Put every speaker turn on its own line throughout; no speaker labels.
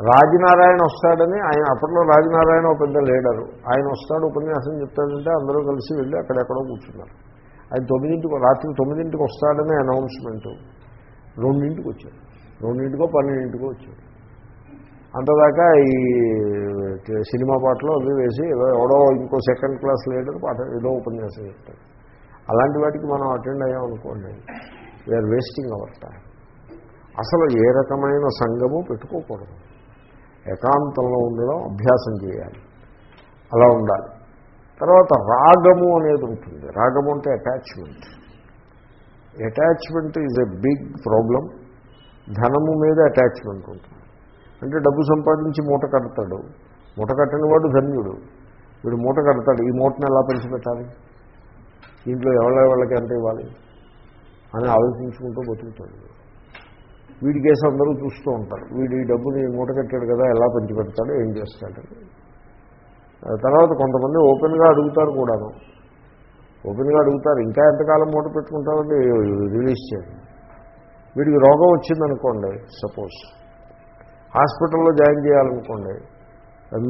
రాజనారాయణ వస్తాడని ఆయన అప్పట్లో రాజనారాయణ ఒక పెద్ద లీడరు ఆయన వస్తాడు ఉపన్యాసం చెప్తాడంటే అందరూ కలిసి వెళ్ళి అక్కడెక్కడో కూర్చున్నారు. ఆయన తొమ్మిదింటికి రాత్రి తొమ్మిదింటికి వస్తాడని అనౌన్స్మెంట్ రెండింటికి వచ్చాడు. రెండింటికో పన్నెండింటికో వచ్చాడు. అంతదాకా ఈ సినిమా పాటలో అవి వేసి ఎవడో ఇంకో సెకండ్ క్లాస్ లీడర్ పాట ఏదో ఉపన్యాసం చెప్తాడు. అలాంటి వాటికి మనం అటెండ్ అయ్యాం అనుకోండి. వీఆర్ వేస్టింగ్ అవర్ టైం అసలు ఏ రకమైన సంఘము పెట్టుకోకూడదు. ఏకాంతంలో ఉండడం అభ్యాసం చేయాలి. అలా ఉండాలి. తర్వాత రాగము అనేది ఉంటుంది. రాగము అంటే attachment attachment is a big problem ధనము మీద అటాచ్మెంట్ ఉంటుంది. అంటే డబ్బు సంపాదించి మూట కడతాడు. మూట కట్టని వాడు ధన్యుడు. వీడు మూట కడతాడు. ఈ మూటను ఎలా పెట్టాలి దీంట్లో ఎవరెవాళ్ళకి ఎంత ఇవ్వాలి? అని ఆలోచించుకుంటూ బతుకుతాడు. వీడి కేసు అందరూ చూస్తూ ఉంటారు. వీడు ఈ డబ్బుని మూట కట్టాడు కదా ఎలా పంచిపెడతాడు ఏం చేస్తాడు? తర్వాత కొంతమంది ఓపెన్గా అడుగుతారు కూడాను. ఓపెన్గా అడుగుతారు ఇంకా ఎంతకాలం మూట పెట్టుకుంటామంటే రిలీజ్ చేయండి. వీడికి రోగం వచ్చిందనుకోండి సపోజ్. హాస్పిటల్లో జాయిన్ చేయాలనుకోండి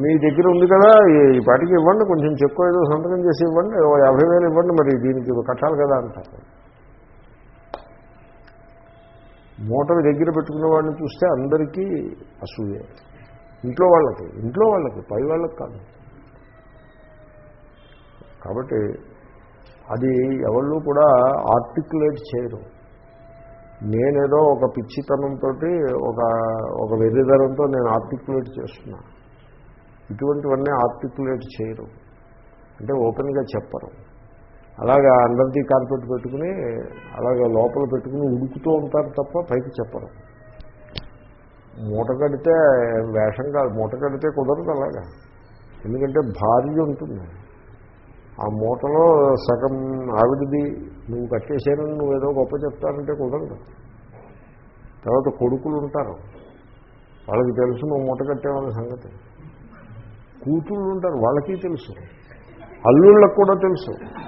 మీ దగ్గర ఉంది కదా ఈ పాటికి ఇవ్వండి కొంచెం చెక్కు ఏదో సంతకం చేసి ఇవ్వండి యాభై వేలు ఇవ్వండి మరి దీనికి కట్టాలి కదా అంటారు. మూటలు దగ్గర పెట్టుకున్న వాడిని చూస్తే అందరికీ అసూయే. ఇంట్లో వాళ్ళకి ఇంట్లో వాళ్ళకి పై వాళ్ళకి కాదు. కాబట్టి అది ఎవళ్ళు కూడా ఆర్టికులేట్ చేయరు. నేనేదో ఒక పిచ్చితనంతో ఒక ఒక వెర్రిధరంతో నేను ఆర్టికులేట్ చేస్తున్నా. ఇటువంటివన్నీ ఆర్టికులేట్ చేయరు. అంటే ఓపెన్గా చెప్పరు. అలాగా అండర్ ది కార్పెట్ పెట్టుకుని అలాగే లోపల పెట్టుకుని ఉడుకుతూ ఉంటారు తప్ప పైకి చెప్పరు. మూట కడితే వేషం కాదు మూట కడితే కుదరదు అలాగా. ఎందుకంటే భార్య ఉంటుంది. ఆ మూటలో సగం ఆవిడది నువ్వు కట్టేశానని నువ్వు ఏదో గొప్ప చెప్తానంటే కుదరదు. తర్వాత కొడుకులు ఉంటారు. వాళ్ళకి తెలుసు నువ్వు మూట కట్టేవాళ్ళ సంగతి. కూతుళ్ళు ఉంటారు వాళ్ళకి తెలుసు. అల్లుళ్ళకు కూడా తెలుసు.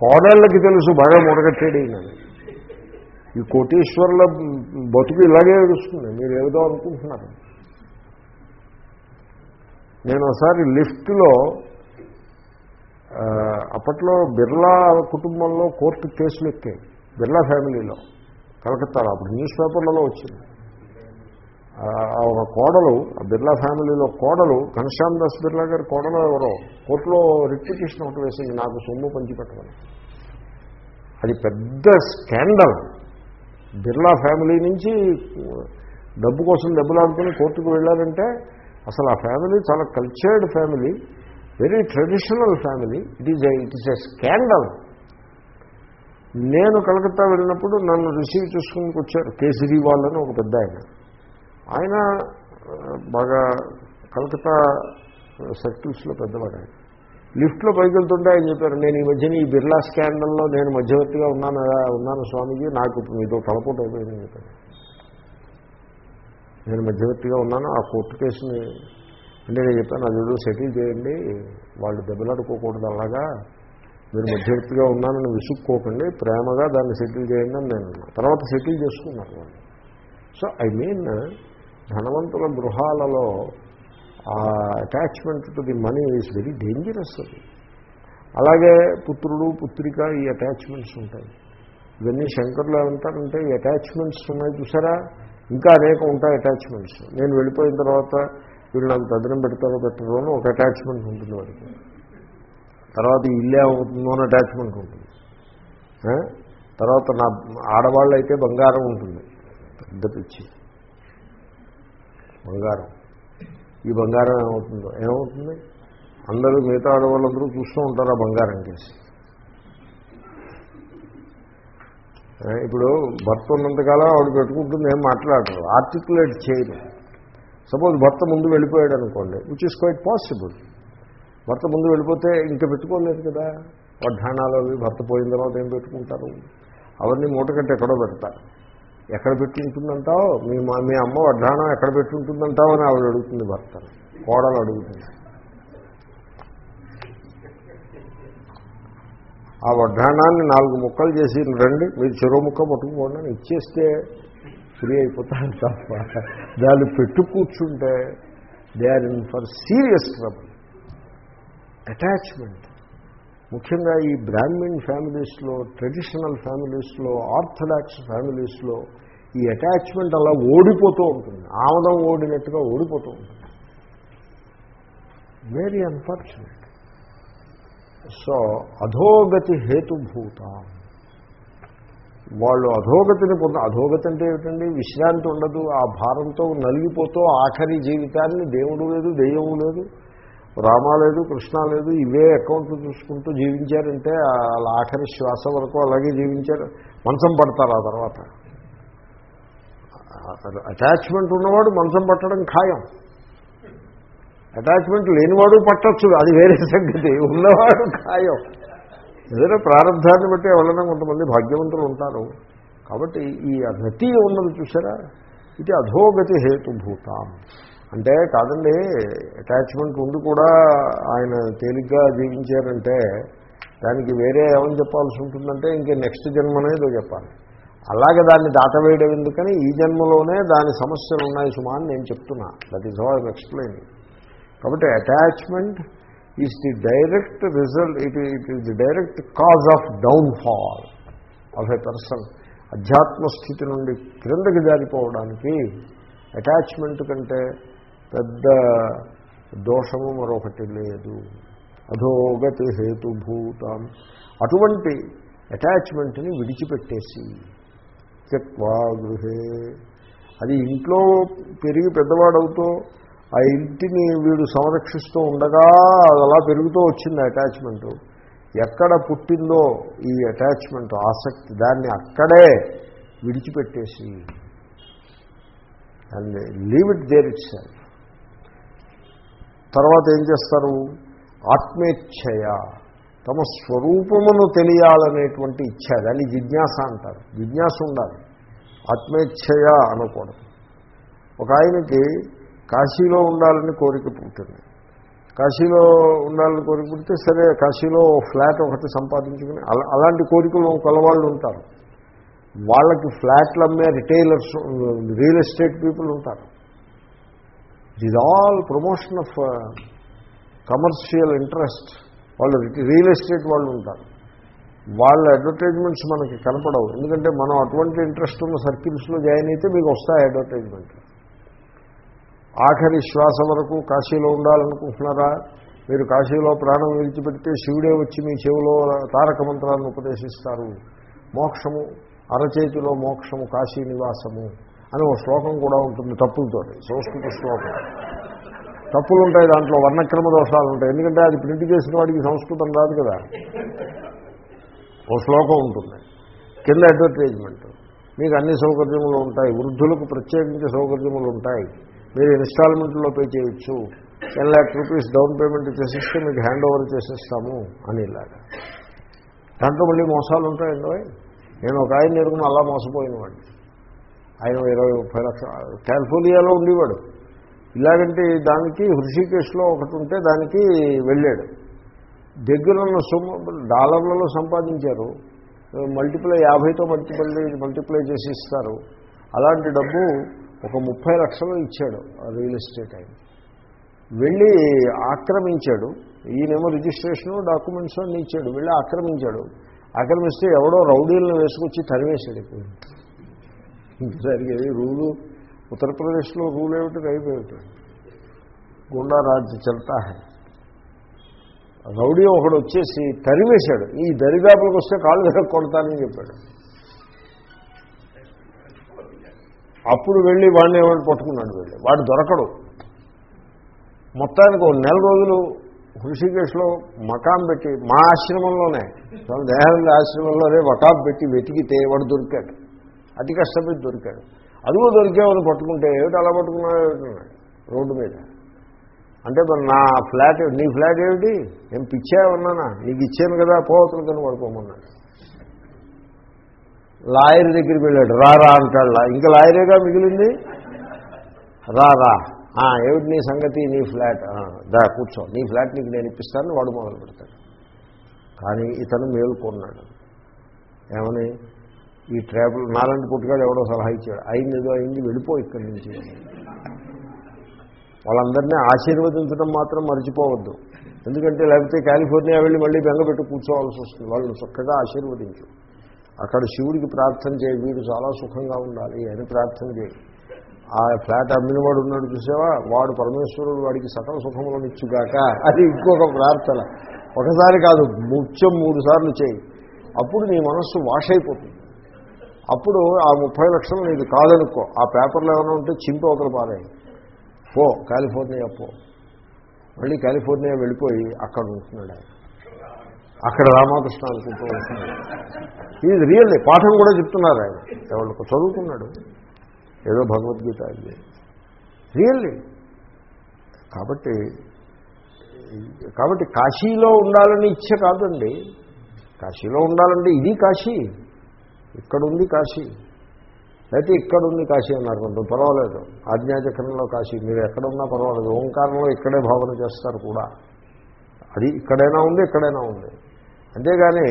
కోడళ్ళకి తెలుసు బాగా మూటకట్టేది అని ఈ కోటీశ్వర్ల బతుకు ఇలాగే ఏడుస్తుంది మీరు ఏదో అనుకుంటున్నారు. నేను ఒకసారి లిఫ్ట్లో అప్పట్లో బిర్లా కుటుంబంలో కోర్టు కేసులు ఎక్కాయి బిర్లా ఫ్యామిలీలో కలకత్తాలో అప్పుడు న్యూస్ పేపర్లలో వచ్చింది. ఒక కోడలు ఆ బిర్లా ఫ్యామిలీలో కోడలు ఘనశ్యామ్ దాస్ బిర్లా గారి కోడలు ఎవరో కోర్టులో రిప్లికేషన్ ఒకటి వేసింది నాకు సొమ్ము పంచిపెట్టమని. అది పెద్ద స్కాండల్. బిర్లా ఫ్యామిలీ నుంచి డబ్బు కోసం దెబ్బలాడుకుని కోర్టుకు వెళ్ళారంటే అసలు ఆ ఫ్యామిలీ చాలా cultured family very traditional family. It is it is a scandal నేను కలకత్తా వెళ్ళినప్పుడు నన్ను రిసీవ్ చేసుకుని వచ్చారు కేసరీవాల్ అని ఒక పెద్ద ఆయన. ఆయన బాగా కలకత్తా సర్కిల్స్లో పెద్దవాడు. ఆయన లిఫ్ట్లో పైకి వెళ్తుంటే ఆయన చెప్పారు నేను ఈ మధ్యన ఈ బిర్లా స్కాండల్లో నేను మధ్యవర్తిగా ఉన్నాను ఉన్నాను స్వామీజీ నాకు మీతో తలపోటు అయిపోయిందని చెప్పారు. నేను మధ్యవర్తిగా ఉన్నాను ఆ కోర్టు కేసుని అంటే నేను చెప్పాను అది ఏదో సెటిల్ చేయండి వాళ్ళు దెబ్బలాడుకోకూడదు అలాగా మీరు మధ్యవర్తిగా ఉన్నానని విసుక్కోకండి ప్రేమగా దాన్ని సెటిల్ చేయండి అని నేను తర్వాత సెటిల్ చేసుకున్నారు వాళ్ళు. సో ఐ మీన్ ధనవంతుల గృహాలలో ఆ attachment to the money is very dangerous అది అలాగే పుత్రుడు పుత్రిక ఈ అటాచ్మెంట్స్ ఉంటాయి. ఇవన్నీ శంకర్లు ఏమంటారంటే ఈ అటాచ్మెంట్స్ ఉన్నాయి చూసారా? ఇంకా అనేక ఉంటాయి అటాచ్మెంట్స్ నేను వెళ్ళిపోయిన తర్వాత వీళ్ళు నాకు తదినం పెడతారో పెట్టరో ఒక అటాచ్మెంట్ ఉంటుంది వాడికి. తర్వాత ఇల్లే అవుతుందో అని అటాచ్మెంట్ ఉంటుంది. తర్వాత నా ఆడవాళ్ళు అయితే బంగారం ఉంటుంది. పెద్ద పిచ్చి. బంగారం. ఈ బంగారం ఏమవుతుందో? ఏమవుతుంది? అందరూ మిగతా ఆడవాళ్ళందరూ చూస్తూ ఉంటారు ఆ బంగారం కేసి. ఇప్పుడు భర్త ఉన్నంతకాలం ఆవిడ పెట్టుకుంటుంది ఏం మాట్లాడరు. ఆర్టికులేట్ చేయరు. సపోజ్ భర్త ముందు వెళ్ళిపోయాడు అనుకోండి విచ్ ఇస్ క్వైట్ పాసిబుల్ భర్త ముందు వెళ్ళిపోతే ఇంకా పెట్టుకోలేదు కదా. వడ్డాణాలు అవి భర్త పోయిన తర్వాత ఏం పెట్టుకుంటారు? అవన్నీ మూటకట్టి ఎక్కడో పెడతారు. ఎక్కడ పెట్టుకుంటుందంటావు మీ మా మీ అమ్మ వడ్డాణం ఎక్కడ పెట్టుకుంటుందంటావు అని ఆవిడ అడుగుతుంది భర్త. కోడలు అడుగుతుంది. ఆ వడ్డాణాన్ని నాలుగు ముక్కలు చేసి రండి మీరు చెరువు ముక్క పట్టుకుపోండి అని ఇచ్చేస్తే ఫ్రీ అయిపోతారు తప్ప దాన్ని పెట్టు కూర్చుంటే they are in for serious trouble. Attachment. ముఖ్యంగా ఈ బ్రాహ్మిన్ ఫ్యామిలీస్లో ట్రెడిషనల్ ఫ్యామిలీస్లో ఆర్థడాక్స్ ఫ్యామిలీస్లో ఈ అటాచ్మెంట్ అలా ఓడిపోతూ ఉంటుంది. ఆమదం ఓడినట్టుగా ఓడిపోతూ ఉంటుంది. వెరీ అన్ఫార్చునేట్ సో అధోగతి హేతుభూత. వాళ్ళు అధోగతిని పొంద అధోగతి అంటే ఏమిటండి? విశ్రాంతి ఉండదు ఆ భారంతో నలిగిపోతూ ఆఖరి జీవితాన్ని దేవుడు లేదు దెయ్యము లేదు. రామ లేదు కృష్ణ లేదు ఇవే అకౌంట్లు చూసుకుంటూ జీవించారంటే వాళ్ళ ఆఖరి శ్వాస వరకు అలాగే జీవించారు. మంచం పడతారు ఆ తర్వాత. అటాచ్మెంట్ ఉన్నవాడు మంచం పట్టడం ఖాయం. అటాచ్మెంట్ లేనివాడు పట్టచ్చు అది వేరే సంగతి. ఉన్నవాడు ఖాయం. ఏదైనా ప్రారంభాన్ని బట్టి ఎవరైనా కొంతమంది భాగ్యవంతులు ఉంటారు. కాబట్టి ఈ గతి ఉన్నది చూసారా? ఇది అధోగతి హేతుభూతాం. అంటే కాదండి అటాచ్మెంట్ ఉండి కూడా ఆయన తేలిగ్గా జీవించారంటే దానికి వేరే ఏమని చెప్పాల్సి ఉంటుందంటే ఇంక నెక్స్ట్ జన్మనేదో చెప్పాలి. అలాగే దాన్ని దాటవేయడం ఎందుకని ఈ జన్మలోనే దాని సమస్యలు ఉన్నాయి సుమా అని నేను చెప్తున్నా. దట్ ఈస్ హౌ ఐమ్ కాబట్టి attachment is the direct result it it is the direct cause of downfall of a person అధ్యాత్మ స్థితి నుండి క్రిందకి జారిపోవడానికి అటాచ్మెంట్ కంటే పెద్ద దోషము మరొకటి లేదు. అధోగతి హేతుభూతం. అటువంటి అటాచ్మెంట్ని విడిచిపెట్టేసి త్యక్వా గృహే. అది ఇంట్లో పెరిగి పెద్దవాడవుతూ ఆ ఇంటిని వీడు సంరక్షిస్తూ ఉండగా అది అలా పెరుగుతూ వచ్చింది అటాచ్మెంట్. ఎక్కడ పుట్టిందో ఈ అటాచ్మెంట్ ఆసక్తి దాన్ని అక్కడే విడిచిపెట్టేసి and leave it there itself. తర్వాత ఏం చేస్తారు? ఆత్మేచ్ఛయ. తమ స్వరూపమును తెలియాలనేటువంటి ఇచ్ఛ. దాన్ని జిజ్ఞాస అంటారు. జిజ్ఞాస ఉండాలి. ఆత్మేచ్ఛయ అనకూడదు. ఒక ఆయనకి కాశీలో ఉండాలని కోరిక పుట్టింది. కాశీలో ఉండాలని కోరిక పుడితే సరే కాశీలో ఫ్లాట్ ఒకటి సంపాదించుకుని అలా అలాంటి కోరికలు కలవాళ్ళు ఉంటారు. వాళ్ళకి ఫ్లాట్లు అమ్మే రిటైలర్స్ రియల్ ఎస్టేట్ పీపుల్ ఉంటారు. It is all promotion of commercial interest వాళ్ళు రియల్ ఎస్టేట్ వాళ్ళు ఉంటారు. వాళ్ళ అడ్వర్టైజ్మెంట్స్ మనకి కనపడవు. ఎందుకంటే మనం అటువంటి ఇంట్రెస్ట్ ఉన్న సర్కిల్స్లో జాయిన్ అయితే మీకు వస్తాయి అడ్వర్టైజ్మెంట్ ఆఖరి శ్వాస వరకు కాశీలో ఉండాలనుకుంటున్నారా? మీరు కాశీలో ప్రాణం విడిచిపెడితే శివుడే వచ్చి మీ చెవిలో తారక మంత్రాలను ఉపదేశిస్తారు. మోక్షము అరచేతిలో మోక్షము కాశీ నివాసము. అని ఒక శ్లోకం కూడా ఉంటుంది తప్పులతో సంస్కృత శ్లోకం. తప్పులు ఉంటాయి దాంట్లో వర్ణక్రమ దోషాలు ఉంటాయి ఎందుకంటే అది ప్రింట్ చేసిన వాడికి సంస్కృతం రాదు కదా. ఓ శ్లోకం ఉంటుంది. కింద అడ్వర్టైజ్మెంట్ మీకు అన్ని సౌకర్యములు ఉంటాయి. వృద్ధులకు ప్రత్యేకించి సౌకర్యములు ఉంటాయి. మీరు ఇన్స్టాల్మెంట్లో పే చేయొచ్చు. Ten lakh rupees down payment చేసిస్తే మీకు హ్యాండ్ ఓవర్ చేసేస్తాము అని ఇలాగా దాంట్లో మళ్ళీ మోసాలు ఉంటాయండి నేను ఒక ఆయన ఎరుగున అలా మోసపోయిన వాడిని ఆయన ఇరవై ముప్పై లక్షలు కాలిఫోర్నియాలో ఉండేవాడు. ఇలాగంటే దానికి హృషికేశ్లో ఒకటి ఉంటే దానికి వెళ్ళాడు. దగ్గరున్న సొమ్ము డాలర్లలో సంపాదించారు. మల్టిప్లై యాభైతో మల్టిప్లై మల్టిప్లై చేసి ఇస్తారు. అలాంటి డబ్బు ఒక ముప్పై లక్షలు ఇచ్చాడు రియల్ ఎస్టేట్ ఆయన. వెళ్ళి ఆక్రమించాడు. ఈయనేమో రిజిస్ట్రేషను డాక్యుమెంట్స్ అన్నీ ఇచ్చాడు. వెళ్ళి ఆక్రమించాడు. ఆక్రమిస్తే ఎవడో రౌడీలను వేసుకొచ్చి తరివేశాడు ఇప్పుడు జరిగేది రూలు ఉత్తరప్రదేశ్లో రూల్ ఏమిటి? రైతు ఏమిటి? గుండా రాజ్య చల్తా హై రౌడీ ఒకడు వచ్చేసి తరివేశాడు ఈ దరిదాపులకు వస్తే కాళ్ళు దగ్గర కొడతానని చెప్పాడు. అప్పుడు వెళ్ళి వాడిని ఏమైనా పట్టుకున్నాడు వెళ్ళి వాడు దొరకడు. మొత్తానికి ఒక నెల రోజులు హృషికేశ్లో మకాం పెట్టి మా ఆశ్రమంలోనే స్వామి ఆశ్రమంలోనే మకాం పెట్టి వెతికితే వాడు దొరికాడు. అతి కష్టపడి దొరికాడు. అదిగో దొరికేవని పట్టుకుంటే ఏమిటి అలా పట్టుకున్నాడు ఏమిటన్నాడు రోడ్డు మీద. అంటే మరి నా ఫ్లాట్ నీ ఫ్లాట్ ఏమిటి? నేను పిచ్చా ఉన్నానా నీకు ఇచ్చాను కదా పోవతలు కానీ పడుకోమన్నాడు లాయర్ దగ్గరికి వెళ్ళాడు. రా రా అంటాడు ఇంకా లాయరేగా మిగిలింది? రా రా. ఏమిటి నీ సంగతి? నీ ఫ్లాట్. దా కూర్చో. నీ ఫ్లాట్ నీకు నేను ఇప్పిస్తాను వాడు మొదలు పెడతాడు కానీ ఇతను మేలుకున్నాడు. ఏమని? ఈ ట్రావెల్ నాలాంటి పుట్టుగాడు ఎవడో సలహా ఇచ్చాడు. అయింది ఏదో అయింది వెళ్ళిపో ఇక్కడి నుంచి. వాళ్ళందరినీ ఆశీర్వదించడం మాత్రం మర్చిపోవద్దు. ఎందుకంటే లేకపోతే కాలిఫోర్నియా వెళ్ళి మళ్ళీ బెంగపెట్టి కూర్చోవాల్సి వస్తుంది. వాళ్ళని చక్కగా ఆశీర్వదించు. అక్కడ శివుడికి ప్రార్థన చేయి వీడు చాలా సుఖంగా ఉండాలి అని ప్రార్థన చేయి. ఆ ఫ్లాట్ అమ్మినవాడు ఉన్నాడు చూసావా? వాడు పరమేశ్వరుడు వాడికి సకల సుఖములను ఇచ్చుగాక అది ఇంకొక ప్రార్థన. ఒకసారి కాదు ముత్యం మూడు సార్లు చేయి. అప్పుడు నీ మనస్సు వాష్ అయిపోతుంది. అప్పుడు ఆ ముప్పై లక్షలు నీది కాదనుకో. ఆ పేపర్లో ఏమైనా ఉంటే చింపి అవతల పారాయి. పో కాలిఫోర్నియా పో. మళ్ళీ కాలిఫోర్నియా వెళ్ళిపోయి అక్కడ ఉంటున్నాడు ఆయన. అక్కడ రామకృష్ణ అనుకుంటూ ఉంటున్నాడు. ఇది రియల్ పాఠం కూడా చెప్తున్నారు ఆయన. ఎవరికి చదువుకున్నాడు ఏదో భగవద్గీత అది. రియల్లీ. కాబట్టి కాబట్టి కాశీలో ఉండాలని ఇచ్చ కాదండి. కాశీలో ఉండాలంటే ఇది కాశీ. ఇక్కడుంది కాశీ. అయితే ఇక్కడ ఉంది కాశీ అన్నారు కొంత పర్వాలేదు. ఆజ్ఞాచక్రంలో కాశీ. మీరు ఎక్కడున్నా పర్వాలేదు. ఓంకారంలో ఇక్కడే భావన చేస్తారు కూడా. అది ఇక్కడైనా ఉంది ఇక్కడైనా ఉంది. అంతేగాని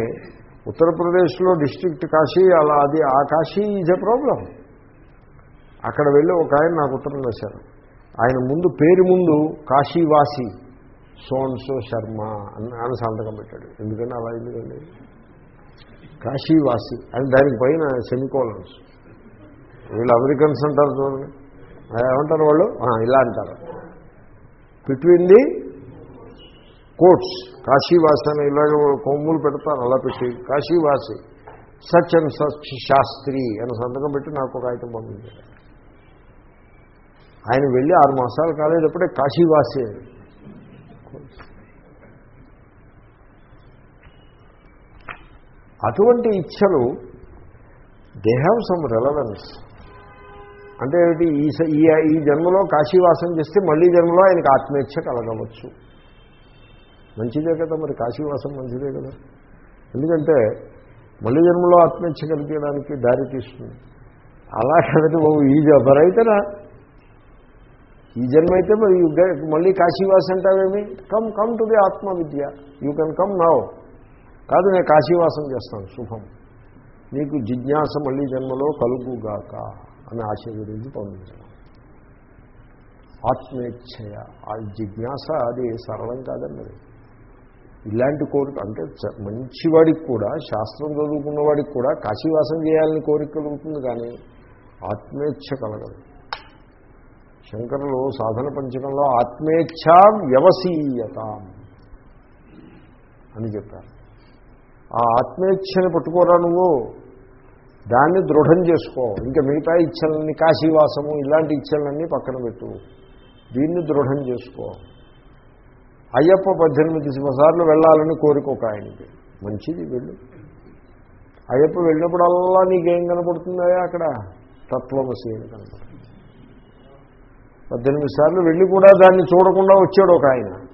ఉత్తరప్రదేశ్లో డిస్ట్రిక్ట్ కాశీ అలా అది ఆ కాశీ ఈజ్ ఎ ప్రాబ్లం. అక్కడ వెళ్ళి ఒక ఆయన నాకు ఉత్తరం వేశారు ఆయన ముందు పేరు ముందు కాశీవాసి సోన్సో శర్మ అని ఆయన సంతకం పెట్టాడు. ఎందుకంటే అలా ఎందుకండి? కాశీవాసి అని దానికి పైన సెమికోలన్స్. వీళ్ళు అమెరికన్స్ అంటారు చూడండి. ఏమంటారు వాళ్ళు? ఇలా అంటారు. బిట్వీన్ ది కోట్స్ కాశీవాసి అని ఇలాగ కొమ్ములు పెడతారు అలా పెట్టి కాశీవాసి సచ్ అండ్ సచ్ శాస్త్రి అని సంతకం పెట్టి నాకు ఒక ఐటమ్ పంపించారు. ఆయన వెళ్ళి ఆరు మాసాలు కాలేటప్పుడే కాశీవాసి అటువంటి ఇచ్చలు దే హ్యావ్ సమ్ రెలవెన్స్ అంటే ఏమిటి? ఈ స- ఈ ఈ జన్మలో కాశీవాసం చేస్తే మళ్ళీ జన్మలో ఆయనకు ఆత్మేచ్ఛ కలగవచ్చు. మంచిదే కదా మరి కాశీవాసం మంచిదే కదా. ఎందుకంటే మళ్ళీ జన్మలో ఆత్మేచ్ఛ కలిగడానికి దారి తీస్తుంది. అలా కదండి బాబు ఈ జబరైతేనా ఈ జన్మ అయితే మరి మళ్ళీ కాశీవాసం అంటావేమి కమ్ కమ్ టు ది ఆత్మ విద్య యూ కెన్ కమ్ నవ్ కాదు నేను కాశీవాసం చేస్తాను శుభం. నీకు జిజ్ఞాస మళ్ళీ జన్మలో కలుగుగాక అని ఆశీర్వదించి పంపించడం. ఆత్మేచ్ఛయ. ఆ జిజ్ఞాస అది సరళం కాదండి. ఇలాంటి కోరిక అంటే చ- మంచివాడికి కూడా శాస్త్రం చదువుకున్న వాడికి కూడా కాశీవాసం చేయాలని కోరిక కలుగుతుంది కానీ ఆత్మేచ్ఛ కలగదు. శంకరులు సాధన పంచకంలో ఆత్మేచ్ఛ వ్యవసీయత అని చెప్పారు. ఆ ఆత్మేచ్ఛని పట్టుకోరా నువ్వు. దాన్ని దృఢం చేసుకో. ఇంకా మిగతా ఇచ్చలన్నీ కాశీవాసము ఇలాంటి ఇచ్చలన్నీ పక్కన పెట్టు. దీన్ని దృఢం చేసుకో. అయ్యప్ప పద్దెనిమిది సార్లు వెళ్ళాలని కోరిక ఒక ఆయనకి. మంచిది వెళ్ళు. అయ్యప్ప వెళ్ళినప్పుడల్లా నీకేం కనపడుతుందా అక్కడ? తత్వమసి ఏం కనపడుతుంది. పద్దెనిమిది సార్లు వెళ్ళి కూడా దాన్ని చూడకుండా వచ్చాడు ఒక ఆయన.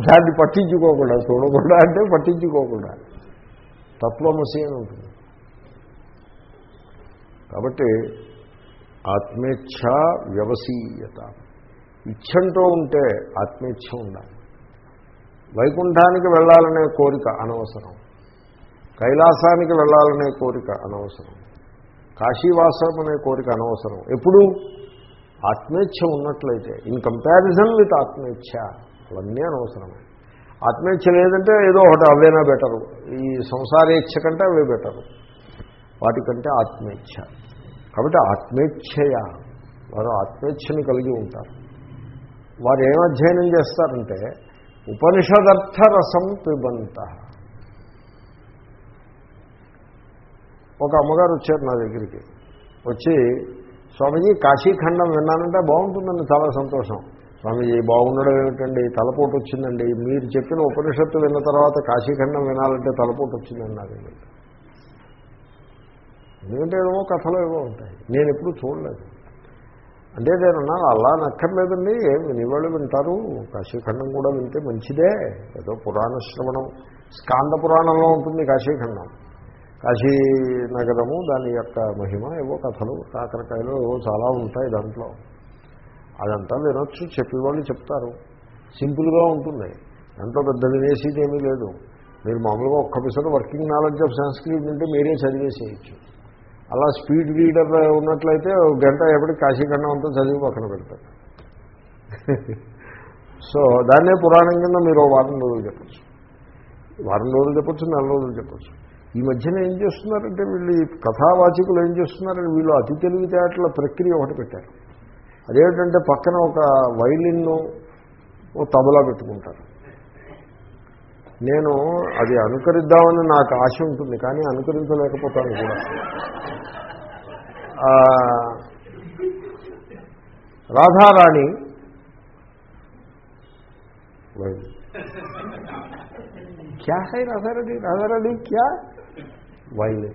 దాన్ని పట్టించుకోకుండా చూడకుండా అంటే పట్టించుకోకుండా. తత్వమసి అని ఉంటుంది. కాబట్టి ఆత్మేచ్ఛ వ్యవసీయత. ఇచ్చంటూ ఉంటే ఆత్మేచ్ఛ ఉండాలి. వైకుంఠానికి వెళ్ళాలనే కోరిక అనవసరం. కైలాసానికి వెళ్ళాలనే కోరిక అనవసరం. కాశీవాసం అనే కోరిక అనవసరం. ఎప్పుడు? ఆత్మేచ్ఛ ఉన్నట్లయితే. ఇన్ కంపారిజన్ విత్ ఆత్మేచ్ఛ. అవన్నీ అనవసరమే. ఆత్మేచ్ఛ లేదంటే ఏదో ఒకటి అవేనా బెటరు. ఈ సంసారేచ్ఛ కంటే అవే బెటరు. వాటికంటే ఆత్మేచ్ఛ. కాబట్టి ఆత్మేచ్ఛయ. వారు ఆత్మేచ్ఛను కలిగి ఉంటారు. వారు ఏం అధ్యయనం చేస్తారంటే ఉపనిషదర్థ రసం పిబంత ఒక అమ్మగారు వచ్చారు నా దగ్గరికి. వచ్చి స్వామీజీ కాశీఖండం విన్నానంటే బాగుంటుందండి చాలా సంతోషం. స్వామీజీ బాగుండడం ఏమిటండి? తలపోటు వచ్చిందండి మీరు చెప్పిన ఉపనిషత్తు విన్న తర్వాత కాశీఖండం వినాలంటే తలపోటు వచ్చిందండి నాకు ఎందుకంటే ఏమో కథలు ఏమో ఉంటాయి. నేను ఎప్పుడు చూడలేదు. అంటే ఏదైనా అలా నక్కర్లేదండి. ఏం వినివాళ్ళు వింటారు. కాశీఖండం కూడా వింటే మంచిదే. ఏదో పురాణ శ్రవణం. స్కాంద పురాణంలో ఉంటుంది కాశీఖండం. కాశీ నగరము దాని యొక్క మహిమ ఏవో కథలు కాకరకాయలు ఏవో చాలా ఉంటాయి దాంట్లో. అదంతా వినొచ్చు చెప్పేవాళ్ళు చెప్తారు. సింపుల్గా ఉంటుంది. దాంట్లో పెద్ద వినేసేది ఏమీ లేదు. మీరు మామూలుగా ఒక్క పిసర్ వర్కింగ్ నాలెడ్జ్ ఆఫ్ సంస్క్రిట్ ఉంటే మీరే చదివేసేయచ్చు. అలా స్పీడ్ రీడర్ ఉన్నట్లయితే ఒక గంట ఎప్పటికి కాశీఖండం అంతా చదివి పక్కన పెడతారు. సో దాన్నే పురాణం కింద మీరు వారం రోజులు చెప్పచ్చు. వారం రోజులు చెప్పచ్చు నెల రోజులు చెప్పచ్చు. ఈ మధ్యన ఏం చేస్తున్నారంటే వీళ్ళు ఈ కథావాచికులు ఏం చేస్తున్నారంటే వీళ్ళు అతి తెలివితేటల ప్రక్రియ ఒకటి పెట్టారు. అదేమిటంటే పక్కన ఒక వైలిన్ను ఓ తబలా పెట్టుకుంటారు. నేను అది అనుకరిద్దామని నాకు ఆశ ఉంటుంది కానీ అనుకరించలేకపోతాను కూడా. రాధారాణి క్యా హై రాధారాణి? రాధారాణి క్యా? వైలిన్.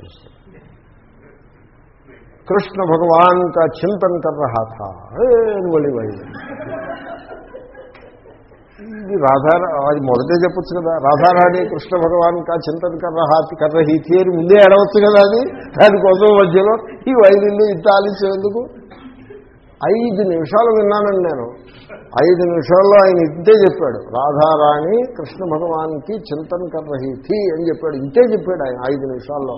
చూస్తాను कृष्ण भगवान का चिंतन कर रहा था ए, बड़ी वाइलिन ఇది రాధా అది మొదటే చెప్పొచ్చు కదా రాధారాణి కృష్ణ భగవాన్ కా చింతన కర్రహా కర్రహీ అని ముందే అడవచ్చు కదా అది దానికోసం మధ్యలో ఈ వైద్యులు ఇంత ఆలస్యం ఐదు నిమిషాలు విన్నానండి నేను ఐదు నిమిషాల్లో ఆయన ఇంతే చెప్పాడు రాధారాణి కృష్ణ భగవాన్కి చింతన కర్రహీతి అని చెప్పాడు ఇంతే చెప్పాడు ఆయన ఐదు నిమిషాల్లో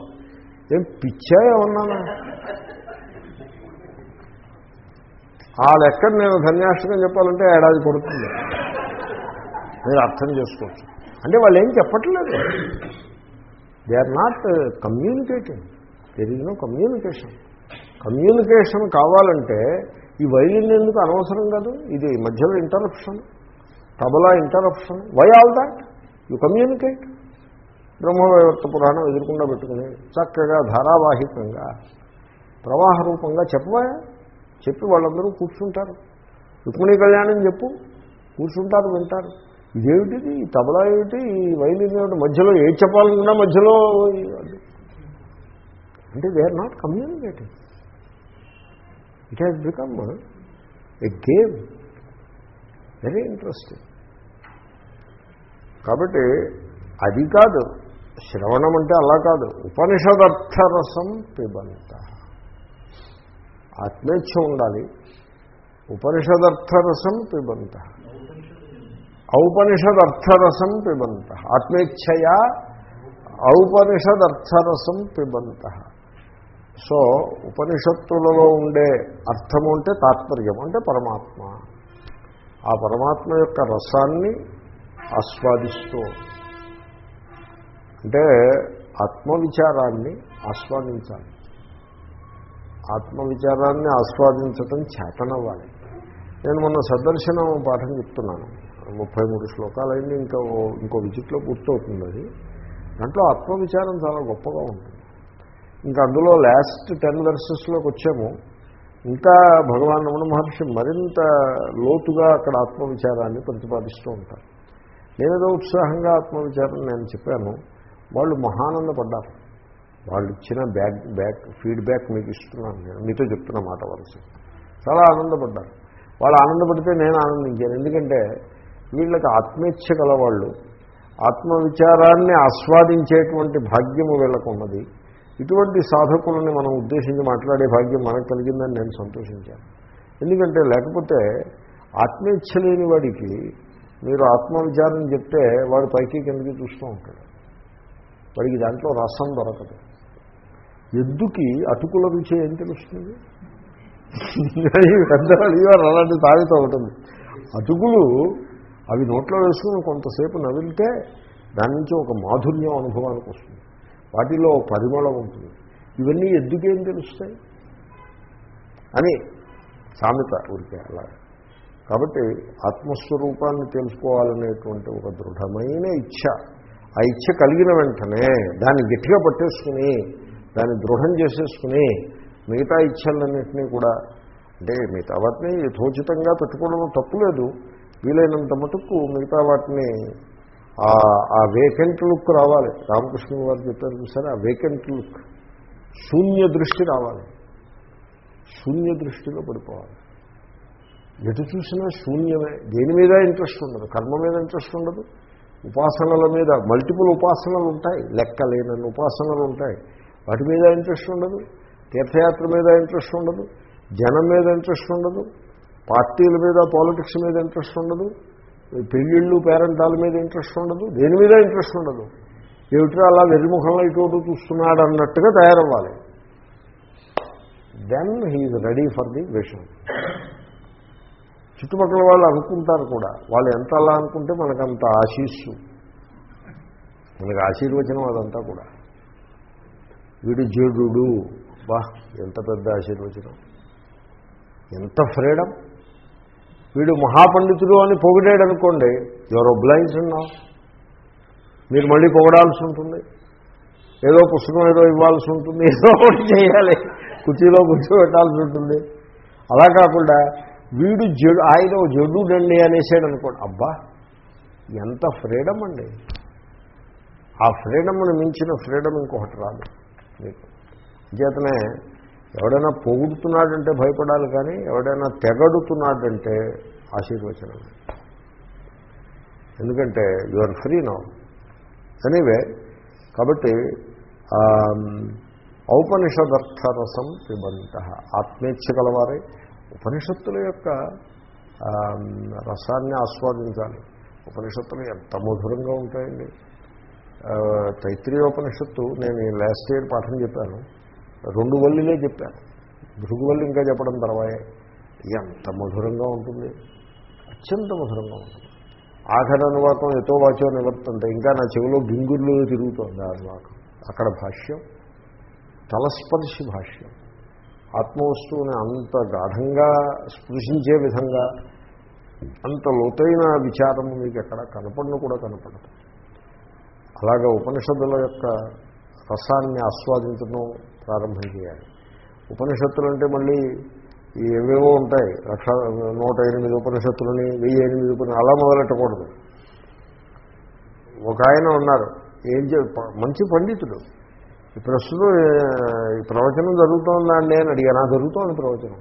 ఏం పిచ్చా ఉన్నాను ఆ లెక్కను నేను ధన్యాష్టకం చెప్పాలంటే ఏడాది పడుతుంది. మీరు అర్థం చేసుకోవచ్చు. అంటే వాళ్ళు ఏం చెప్పట్లేదు. They are not communicating there is no communication communication కావాలంటే ఈ వైలిన్ ఎందుకు అనవసరం కాదు? ఇది మధ్యలో interruption tabla interruption why all that you communicate Brahmavaivarta Puranam ఎదుర్కొండా పెట్టుకుని చక్కగా ధారావాహికంగా ప్రవాహ రూపంగా చెప్పవా? చెప్పి వాళ్ళందరూ కూర్చుంటారు. రుక్మిణి కళ్యాణం చెప్పు కూర్చుంటారు వింటారు. ఇదేమిటిది? ఈ తబలా ఏమిటి? ఈ వైలిన్ ఏమిటి? మధ్యలో ఏ చెప్పాలనుకున్నా మధ్యలో అంటే they are not communicating it has become a game very interesting కాబట్టి అది కాదు. శ్రవణం అంటే అలా కాదు. ఉపనిషదర్థరసం పిబంత ఆత్మేచ్ఛ ఉండాలి. ఉపనిషదర్థరసం పిబంత ఔపనిషదర్థరసం పిబంత ఆత్మేచ్ఛయా ఔపనిషదర్థరసం పిబంత సో ఉపనిషత్తులలో ఉండే అర్థము అంటే తాత్పర్యం అంటే పరమాత్మ. ఆ పరమాత్మ యొక్క రసాన్ని ఆస్వాదిస్తూ అంటే ఆత్మవిచారాన్ని ఆస్వాదించాలి. ఆత్మవిచారాన్ని ఆస్వాదించటం చేతనవ్వాలి. నేను మొన్న సదర్శనం పాఠం చెప్తున్నాను. ముప్పై మూడు శ్లోకాలైంది ఇంకా ఇంకో విజిట్లో పూర్తవుతుంది అది. దాంట్లో ఆత్మవిచారం చాలా గొప్పగా ఉంటుంది. ఇంకా అందులో లాస్ట్ టెన్ వెర్సెస్లోకి వచ్చాము. ఇంకా భగవాన్ రమణ మహర్షి మరింత లోతుగా అక్కడ ఆత్మవిచారాన్ని ప్రతిపాదిస్తూ ఉంటారు. నేనేదో ఉత్సాహంగా ఆత్మవిచారం నేను చెప్పాను. వాళ్ళు మహానందపడ్డారు. వాళ్ళు ఇచ్చిన బ్యాక్ బ్యాక్ ఫీడ్బ్యాక్ మీకు ఇస్తున్నాను నేను. మీతో చెప్తున్న మాట వలస చాలా ఆనందపడ్డారు. వాళ్ళు ఆనందపడితే నేను ఆనందించాను. ఎందుకంటే వీళ్ళకి ఆత్మేచ్ఛ కలవాళ్ళు. ఆత్మవిచారాన్ని ఆస్వాదించేటువంటి భాగ్యము వీళ్ళకు ఉన్నది ఇటువంటి సాధకులని మనం ఉద్దేశించి మాట్లాడే భాగ్యం మనకు కలిగిందని నేను సంతోషించాను. ఎందుకంటే లేకపోతే ఆత్మేచ్ఛ లేని వాడికి మీరు ఆత్మవిచారం చెప్తే వాడు పైకి కిందకి చూస్తూ ఉంటాడు. వాడికి దాంట్లో రసం దొరకదు. ఎద్దుకి అటుకుల రుచి ఏం తెలుస్తుంది? పెద్దలు అడిగారు అలాంటి తాగుతూ ఉంటుంది అటుకులు అవి నోట్లో వేసుకుని కొంతసేపు నవిలితే దాని నుంచి ఒక మాధుర్యం అనుభవానికి వస్తుంది. వాటిలో పరిమళం ఉంటుంది. ఇవన్నీ ఎద్దుకేం తెలుస్తాయి? అని సామెత ఊరికే అలా కాబట్టి ఆత్మస్వరూపాన్ని తెలుసుకోవాలనేటువంటి ఒక దృఢమైన ఇచ్ఛ. ఆ ఇచ్ఛ కలిగిన వెంటనే దాన్ని గట్టిగా పట్టేసుకుని దాన్ని దృఢం చేసేసుకుని మిగతా ఇచ్చలన్నింటినీ కూడా అంటే మిగతా వాటిని యథోచితంగా పెట్టుకోవడం తప్పులేదు వీలైనంత మటుకు మిగతా వాటిని ఆ వేకెంట్ లుక్ రావాలి. రామకృష్ణ గారు చెప్పారు చూసారా? ఆ వేకెంట్ లుక్ శూన్య దృష్టి రావాలి. శూన్య దృష్టిలో పడిపోవాలి. ఎటు చూసినా శూన్యమే. దేని మీద ఇంట్రెస్ట్ ఉండదు? కర్మ మీద ఇంట్రెస్ట్ ఉండదు. ఉపాసనల మీద మల్టిపుల్ ఉపాసనలు ఉంటాయి. లెక్కలేనన్ని ఉపాసనలు ఉంటాయి. వాటి మీద ఇంట్రెస్ట్ ఉండదు. తీర్థయాత్ర మీద ఇంట్రెస్ట్ ఉండదు. జనం మీద ఇంట్రెస్ట్ ఉండదు. పార్టీల మీద పాలిటిక్స్ మీద ఇంట్రెస్ట్ ఉండదు. పెళ్ళిళ్ళు పేరెంటాల మీద ఇంట్రెస్ట్ ఉండదు. దేని మీద ఇంట్రెస్ట్ ఉండదు? ఏమిటో అలా వెర్రిముఖంలో ఇటు చూస్తున్నాడు అన్నట్టుగా తయారవ్వాలి. Then he ready for the vision చుట్టుపక్కల వాళ్ళు అనుకుంటారు కూడా. వాళ్ళు ఎంత అలా అనుకుంటే మనకంత ఆశీస్సు. మనకు ఆశీర్వచనం అదంతా కూడా. వీడు జడుడు. బా ఎంత పెద్ద ఆశీర్వచనం. ఎంత ఫ్రీడమ్. వీడు మహాపండితుడు అని పొగిడాడు అనుకోండి ఎవరో బ్లైండ్స్ ఉన్నాం మీరు మళ్ళీ పొగడాల్సి ఉంటుంది. ఏదో పుస్తకం ఏదో ఇవ్వాల్సి ఉంటుంది ఏదో ఒకటి చేయాలి. కుర్చీలో కూర్చోబెట్టాల్సి ఉంటుంది. అలా కాకుండా వీడు జడు ఆయన జడుడండి అనేసాడు అనుకోండి అబ్బా ఎంత ఫ్రీడమ్ అండి. ఆ ఫ్రీడమ్ను మించిన ఫ్రీడమ్ ఇంకొకటి రాదు. మీకు. చేతనే ఎవడైనా పొగుడుతున్నాడంటే భయపడాలి కానీ ఎవడైనా తెగడుతున్నాడంటే ఆశీర్వచనం. ఎందుకంటే you are free now. Anyway కాబట్టి ఔపనిషదర్థరసం పిబంత ఆత్మేచ్ఛ కలవారే. ఉపనిషత్తుల యొక్క రసాన్ని ఆస్వాదించాలి. ఉపనిషత్తులు ఎంత మధురంగా ఉంటాయండి. తైత్రీయోపనిషత్తు నేను లాస్ట్ ఇయర్ పాఠం చెప్పాను. రెండు వల్లిలే చెప్పాను భృగువల్లి ఇంకా చెప్పడం తర్వాయే. ఎంత మధురంగా ఉంటుంది. అత్యంత మధురంగా ఉంటుంది. ఆఖరి అనువాకం ఎతో వాచో నిలబడుతుంటే ఇంకా నా చెవిలో గింగుర్లు తిరుగుతోంది ఆ అనువాకం. అక్కడ భాష్యం. తలస్పర్శి భాష్యం. ఆత్మవస్తువుని అంత గాఢంగా స్పృశించే విధంగా అంత లోతైన విచారము మీకు ఎక్కడ కనపడను కూడా కనపడదు. అలాగే ఉపనిషత్తుల యొక్క రసాన్ని ఆస్వాదించడం ప్రారంభం చేయాలి. ఉపనిషత్తులు అంటే మళ్ళీ ఏవేవో ఉంటాయి. లక్ష నూట ఎనిమిది ఉపనిషత్తులని వెయ్యి ఎనిమిది ఉపని అలా మొదలెట్టకూడదు. ఒక ఆయన ఉన్నారు. ఏం చే మంచి పండితుడు. ఈ ప్రస్తుతం ఈ ప్రవచనం జరుగుతోందండి అని అడిగాను జరుగుతోంది ప్రవచనం.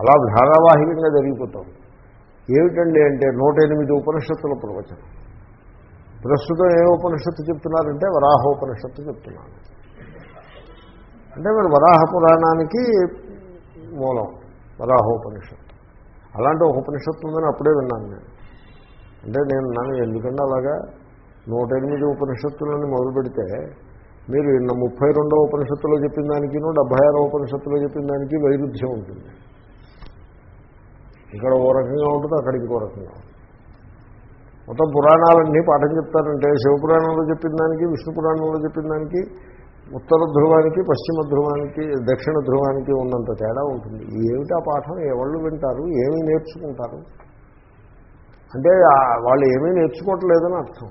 అలా ధారావాహికంగా జరిగిపోతాం ఏమిటండి అంటే నూట ఎనిమిది ఉపనిషత్తుల ప్రవచనం. ప్రస్తుతం ఏ ఉపనిషత్తు చెప్తున్నారంటే వరాహోపనిషత్తు చెప్తున్నాను అంటే మరి వరాహ పురాణానికి మూలం వరాహోపనిషత్తు. అలాంటి ఒక ఉపనిషత్తు ఉందని అప్పుడే విన్నాను నేను. అంటే నేను నన్ను ఎందుకంటే అలాగా నూట ఎనిమిది ఉపనిషత్తులని మొదలు పెడితే మీరు నిన్న ముప్పై రెండవ ఉపనిషత్తులో చెప్పిన దానికి డెబ్బై ఆరో ఉపనిషత్తులో చెప్పిన దానికి వైరుధ్యం ఉంటుంది. ఇక్కడ ఓ రకంగా ఉంటుంది అక్కడ ఇంకో రకంగా ఉంటుంది. మొత్తం పురాణాలన్నీ పాఠం చెప్తారంటే శివపురాణంలో చెప్పిన దానికి విష్ణు పురాణంలో చెప్పిన దానికి ఉత్తర ధ్రువానికి పశ్చిమ ధ్రువానికి దక్షిణ ధ్రువానికి ఉన్నంత తేడా ఉంటుంది. ఏమిటా పాఠం? ఎవళ్ళు వింటారు? ఏమీ నేర్చుకుంటారు? అంటే వాళ్ళు ఏమీ నేర్చుకోవట్లేదని అర్థం.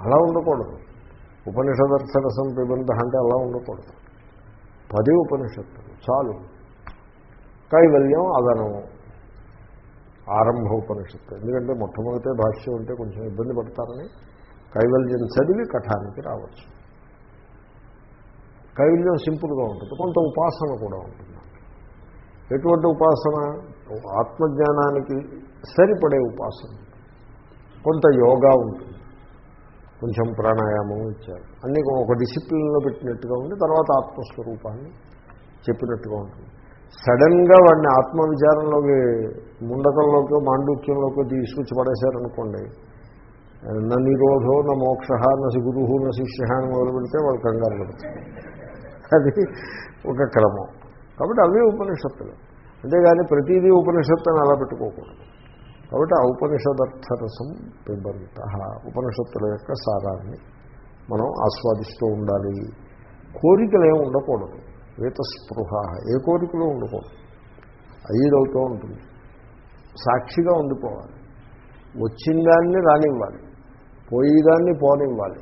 అలా ఉండకూడదు. ఉపనిషదర్థరసం ప్రబంధ అంటే అలా ఉండకూడదు. పది ఉపనిషత్తులు చాలు. కైవల్యం అదనము. ఆరంభోపనిషత్తు. ఎందుకంటే మొట్టమొదటే భాష్యం ఉంటే కొంచెం ఇబ్బంది పడతారని కైవల్యం చదివి కఠానికి రావచ్చు. కైవల్యం సింపుల్గా ఉంటుంది. కొంత ఉపాసన కూడా ఉంటుంది. ఎటువంటి ఉపాసన? ఆత్మజ్ఞానానికి సరిపడే ఉపాసన. కొంత యోగా ఉంటుంది. కొంచెం ప్రాణాయామం ఇచ్చారు. అన్నీ ఒక డిసిప్లిన్లో పెట్టినట్టుగా ఉంది. తర్వాత ఆత్మస్వరూపాన్ని చెప్పినట్టుగా ఉంటుంది. సడన్గా వాడిని ఆత్మవిచారంలోకి ముండకంలోకి మాండూక్యంలోకి తీసుకొచ్చి పడేశారనుకోండి నా నిరోధో నా మోక్ష నా గురువు నా శిష్య అని మొదలు పెడితే వాళ్ళు కంగారు పడుతుంది అది ఒక క్రమం. కాబట్టి అవే ఉపనిషత్తులు. అంతేగాని ప్రతిదీ ఉపనిషత్తు అని అలా పెట్టుకోకూడదు. కాబట్టి ఆ ఉపనిషదర్థరసం పిబంత ఉపనిషత్తుల యొక్క సారాన్ని మనం ఆస్వాదిస్తూ ఉండాలి. కోరికలు ఏమి ఉండకూడదు. వేతస్పృహ ఏ కోరికలు ఉండకూడదు. అయ్యిదవుతూ ఉంటుంది. సాక్షిగా ఉండిపోవాలి. వచ్చిందాన్ని రానివ్వాలి. పోయేదాన్ని పోనివ్వాలి.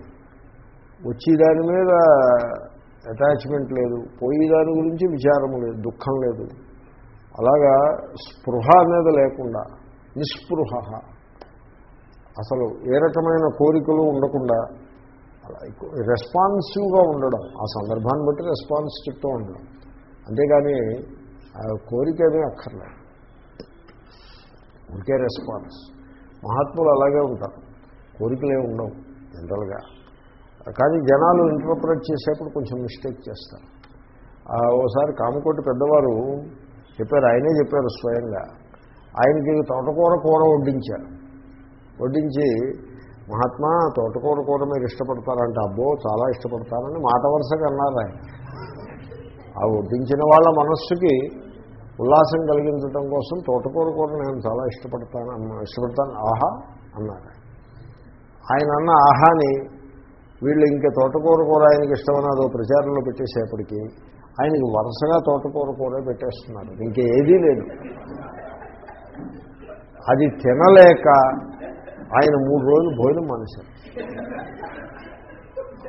వచ్చేదాని మీద అటాచ్మెంట్ లేదు. పోయేదాని గురించి విచారం లేదు. దుఃఖం లేదు. అలాగా స్పృహ అనేది లేకుండా నిస్పృహ. అసలు ఏ రకమైన కోరికలు ఉండకుండా రెస్పాన్సివ్గా ఉండడం. ఆ సందర్భాన్ని బట్టి రెస్పాన్స్ చెప్తూ ఉండడం. అంతేగాని కోరిక ఏమీ అక్కర్లేదు. ఊరికే రెస్పాన్స్ మహాత్ములు అలాగే ఉంటారు. కోరికలే ఉండవు జనరల్గా. కానీ జనాలు ఇంటర్ప్రెట్ చేసేప్పుడు కొంచెం మిస్టేక్ చేస్తారు. ఓసారి కామకోటి పెద్దవారు చెప్పారు ఆయనే చెప్పారు స్వయంగా. ఆయనకి తోటకూర కూర వడ్డించారు. వడ్డించి మహాత్మా తోటకూర కూర మీరు ఇష్టపడతారంటే అబ్బో చాలా ఇష్టపడతారని మాట వరుసగా అన్నారు ఆయన. ఆ వడ్డించిన వాళ్ళ మనస్సుకి ఉల్లాసం కలిగించడం కోసం తోటకూర కూర నేను చాలా ఇష్టపడతాను అన్న- ఇష్టపడతాను ఆహా అన్నారు ఆయన. అన్న ఆహాని వీళ్ళు ఇంకా తోటకూర కూర ఆయనకి ఇష్టమని అదో ప్రచారంలో పెట్టేసేపటికి ఆయనకి వరుసగా తోటకూర కూరే పెట్టేస్తున్నారు. ఇంకేదీ లేదు. అది తినలేక ఆయన మూడు రోజులు భోజనం మానేశారు.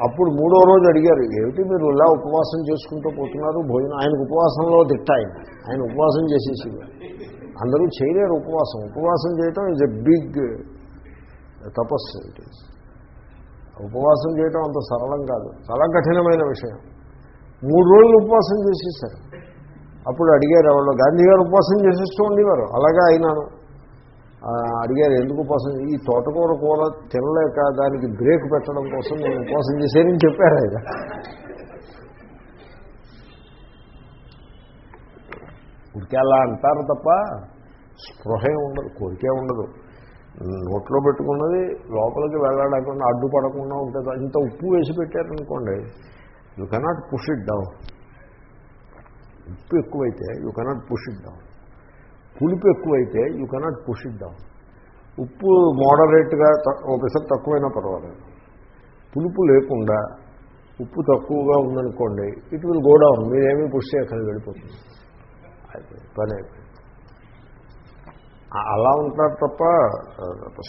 అప్పుడు మూడో రోజు అడిగారు ఏమిటి మీరు ఇలా ఉపవాసం చేసుకుంటూ పోతున్నారు? భోజనం ఆయనకు ఉపవాసంలో దిట్ట ఆయన ఆయన ఉపవాసం చేసేసి అందరూ చేయలేరు ఉపవాసం. ఉపవాసం చేయటం ఇస్ ఎ బిగ్ తపస్సు ఇట్ ఈస్ ఉపవాసం చేయటం అంత సరళం కాదు. చాలా కఠినమైన విషయం. మూడు రోజులు ఉపవాసం చేసేసారు అప్పుడు అడిగారు ఎవరు గాంధీ గారు ఉపవాసం చేసేస్తూ ఉండేవారు. అలాగే అయినాను. అడిగారు ఎందుకు ఉపవాసం? ఈ తోటకూర కూర తినలేక దానికి బ్రేక్ పెట్టడం కోసం నేను ఉపవాసం చేశానని చెప్పారు ఆయన. ఉడికే అలా అంటారు తప్ప స్పృహే ఉండదు కోరికే ఉండదు. నోట్లో పెట్టుకున్నది లోపలికి వెళ్ళడానికి అడ్డుపడకుండా ఉంటుంది ఇంత ఉప్పు వేసి పెట్టారనుకోండి you cannot push it down ఉప్పు ఎక్కువైతే you cannot push it down పులుపు ఎక్కువైతే you cannot push it down ఉప్పు మోడరేట్గా ఒకసారి తక్కువైనా పర్వాలేదు. పులుపు లేకుండా ఉప్పు తక్కువగా ఉందనుకోండి ఇట్ విల్ గో డౌన్ మీరేమీ పుష్ చేయక్కర్లేదు వెళ్ళిపోతుంది. పని అయిపోయింది. అలా ఉంటారు తప్ప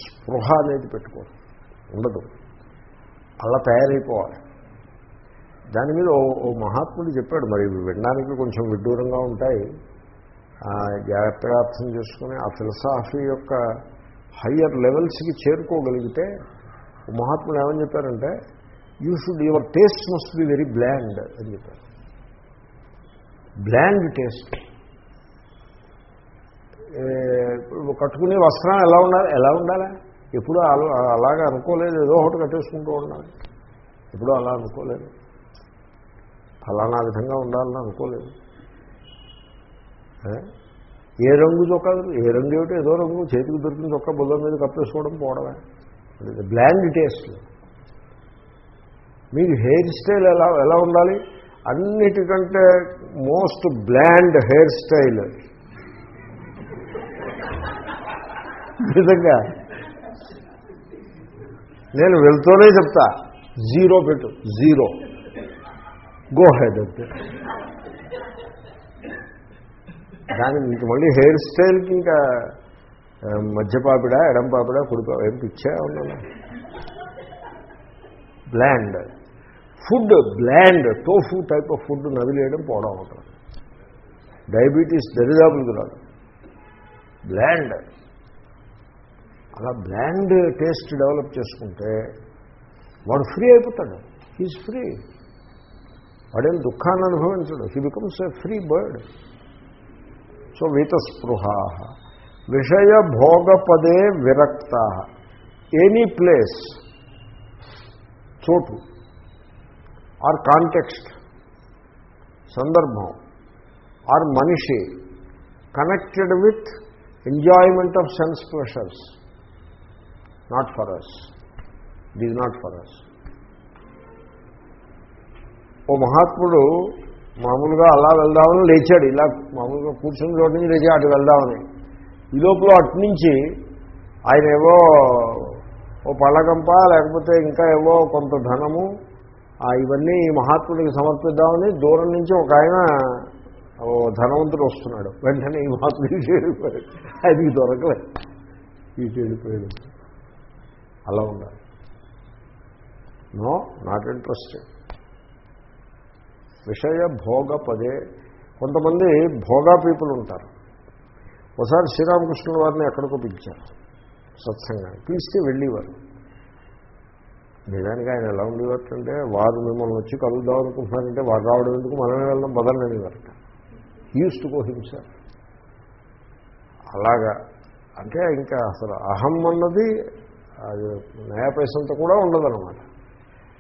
స్పృహ అనేది పెట్టుకోరు. ఉండదు. అలా తయారైపోవాలి. దాని మీద ఓ ఓ మహాత్ముడు చెప్పాడు మరి ఇవి వినడానికి కొంచెం విడ్డూరంగా ఉంటాయి. జాగ్రత్తగా అర్థం చేసుకుని ఆ ఫిలసాఫీ యొక్క హయ్యర్ లెవెల్స్కి చేరుకోగలిగితే ఓ మహాత్ముడు ఏమని చెప్పారంటే you should your taste must be very bland అని చెప్పారు. బ్లాండ్ టేస్ట్ కట్టుకునే వస్త్రం ఎలా ఉండాలి? ఎలా ఉండాలి? ఎప్పుడూ అలా అలాగా అనుకోలేదు. ఏదో ఒకటి కట్టేసుకుంటూ ఉండాలి. ఎప్పుడూ అలా అనుకోలేదు. ఫలానా విధంగా ఉండాలని అనుకోలేదు. ఏ? రంగు చొక్కా? ఏ రంగు ఏమిటి? ఏదో రంగు. చేతికి దొరికిన చొక్కా బుల్ల మీద కప్పేసుకోవడం పోవడమే. బ్లాండ్ టేస్ట్ మీకు హెయిర్ స్టైల్ ఎలా ఎలా ఉండాలి? అన్నిటికంటే మోస్ట్ బ్లాండ్ హెయిర్ స్టైల్ నిజంగా. నేను వెళ్తూనే చెప్తా. జీరో పెట్టు. జీరో గో హెడ్ అంటే దానికి ఇంక మళ్ళీ హెయిర్ స్టైల్కి ఇంకా ఆ, మధ్యపాపిడా ఎడంపాపిడా కుడిపా ఏం పిచ్చా ఉన్నాను bland. Food bland. Tofu type of food నదిలేయడం పోవడం అవుతుంది డయాబెటీస్ దరిదాపులకు రాదు. బ్లాండ్. అలా బ్లాండ్ టేస్ట్ డెవలప్ చేసుకుంటే వాడు ఫ్రీ అయిపోతాడు. He's free. వాడేం దుఃఖాన్ని అనుభవించడు. He becomes a free bird. So వీతస్పృహ. విషయ భోగపదే విరక్త. ఎనీ ప్లేస్ చోటు ఆర్ కాంటెక్స్ట్ సందర్భం ఆర్ మనిషి connected with enjoyment of sense pleasures not for us it is not for us ఓ మహాత్ముడు మామూలుగా అలా వెళ్దామని లేచాడు. ఇలా మామూలుగా కూర్చుని చోటు నుంచి లేచి అటు వెళ్దామని. ఈ లోపల అటు నుంచి ఆయన ఏవో ఓ పళ్ళగంప లేకపోతే ఇంకా ఏవో కొంత ధనము ఇవన్నీ ఈ మహాత్ముడికి సమర్పిద్దామని దూరం నుంచి ఒక ఆయన ఓ ధనవంతుడు వస్తున్నాడు. వెంటనే ఈ మహాత్ముడికి చేరిపోయాడు అది దొరకలేదు ఇటు వెళ్ళిపోయాడు. అలా ఉండాలి. No not interested. విషయ భోగ పదే కొంతమంది భోగా పీపుల్ ఉంటారు. ఒకసారి శ్రీరామకృష్ణుల వారిని ఎక్కడికో పిలిచారు. సత్సంగాన్ని పిలిస్తే వెళ్ళేవారు. నిజానికి ఆయన ఎలా ఉండేవారు అంటే వారు మిమ్మల్ని వచ్చి కలుద్దాం అనుకుంటున్నారంటే వారు రావడం ఎందుకు? మనమే వెళ్ళడం మదలనేవారు ఈస్ట్ కోహింస అలాగా. అంటే ఇంకా అసలు అహం అన్నది అది నయా పైసంతా కూడా ఉండదన్నమాట.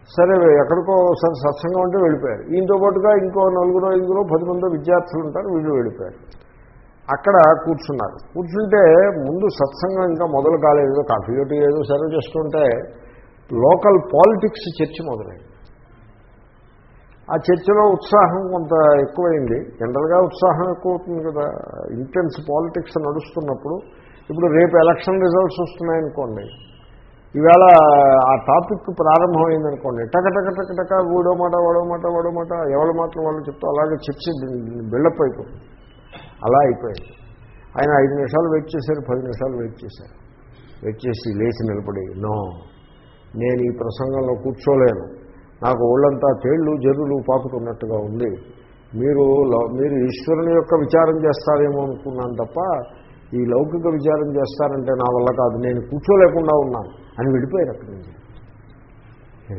సరే ఎక్కడికో సరే సత్సంగం అంటే వెళ్ళిపోయారు. ఈయనతో పాటుగా ఇంకో నలుగురో ఐదుగురో పది మందో విద్యార్థులు ఉంటారు వీళ్ళు వెళ్ళిపోయారు. అక్కడ కూర్చున్నారు. కూర్చుంటే ముందు సత్సంగం ఇంకా మొదలు కాలేదు. కాఫీ ఒకటి ఏదో సర్వ్ చేస్తుంటే లోకల్ పాలిటిక్స్ చర్చ మొదలైంది. ఆ చర్చలో ఉత్సాహం కొంత ఎక్కువైంది. జనరల్గా ఉత్సాహం ఎక్కువ అవుతుంది కదా. ఇంటెన్స్ పాలిటిక్స్ నడుస్తున్నప్పుడు. ఇప్పుడు రేపు ఎలక్షన్ రిజల్ట్స్ వస్తున్నాయనుకోండి. ఈవేళ ఆ టాపిక్ ప్రారంభమైందనుకోండి టక టక టక టక వీడో మాట వాడో మాట వాడో మాట ఎవరి మాటలు వాళ్ళు చెప్తూ అలాగే చర్చ బిల్డప్ అయిపోతుంది అలా అయిపోయింది. ఆయన ఐదు నిమిషాలు వెయిట్ చేశారు పది నిమిషాలు వెయిట్ చేశారు. వెయిట్ చేసి లేచి నిలబడి నో నేను ఈ ప్రసంగంలో కూర్చోలేను. నాకు ఒళ్ళంతా తేళ్ళు జరులు పాకుతున్నట్టుగా ఉంది. మీరు మీరు ఈశ్వరుని యొక్క విచారం చేస్తారేమో అనుకున్నాను తప్ప ఈ లౌకిక విచారం చేస్తారంటే నా వల్ల కాదు. నేను కూర్చోలేకుండా ఉన్నాను. అని వెళ్ళిపోయారు అక్కడి నుంచి.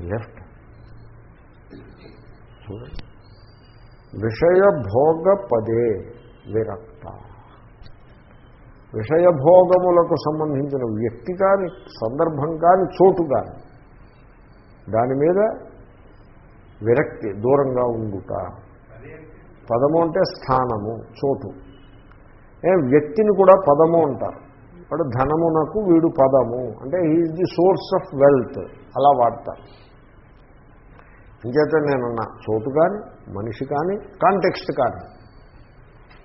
లెఫ్ట్ చూడండి. విషయ భోగ పదే విరక్త విషయభోగములకు సంబంధించిన వ్యక్తి కానీ సందర్భం కాని చోటు కానీ దాని మీద విరక్తి దూరంగా ఉండుట. పదము అంటే స్థానము చోటు. వ్యక్తిని కూడా పదము అంటారు. వాడు ధనమునకు వీడు పదము. అంటే is the source of wealth అలా వాడతారు. ఇంకైతే నేనన్నా చోటు కానీ మనిషి కానీ కాంటెక్స్ట్ కానీ.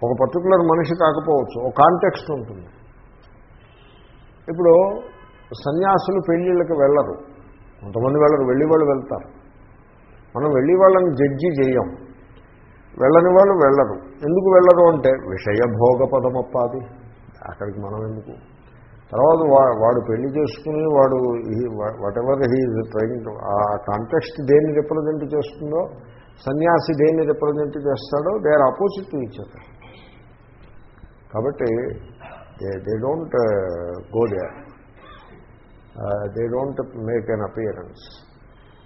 ఒక పర్టికులర్ మనిషి కాకపోవచ్చు ఒక కాంటెక్స్ట్ ఉంటుంది. ఇప్పుడు సన్యాసులు పెళ్ళిళ్ళకి వెళ్ళరు. కొంతమంది వెళ్ళరు వెళ్ళి వాళ్ళు వెళ్తారు. మనం వెళ్ళి వాళ్ళని జడ్జి చేయం. వెళ్ళని వాళ్ళు వెళ్ళరు. ఎందుకు వెళ్ళరు అంటే విషయభోగ పదమప్పాది. అక్కడికి మనం ఎందుకు? తర్వాత వాడు పెళ్ళి చేసుకుని వాడు వాట్ ఎవర్ హీ ట్రైన్ ఆ కాంటెక్స్ట్ దేన్ని రిప్రజెంట్ చేస్తుందో సన్యాసి దేన్ని రిప్రజెంట్ చేస్తాడో they are opposite to each other కాబట్టి they don't go they they don't make an appearance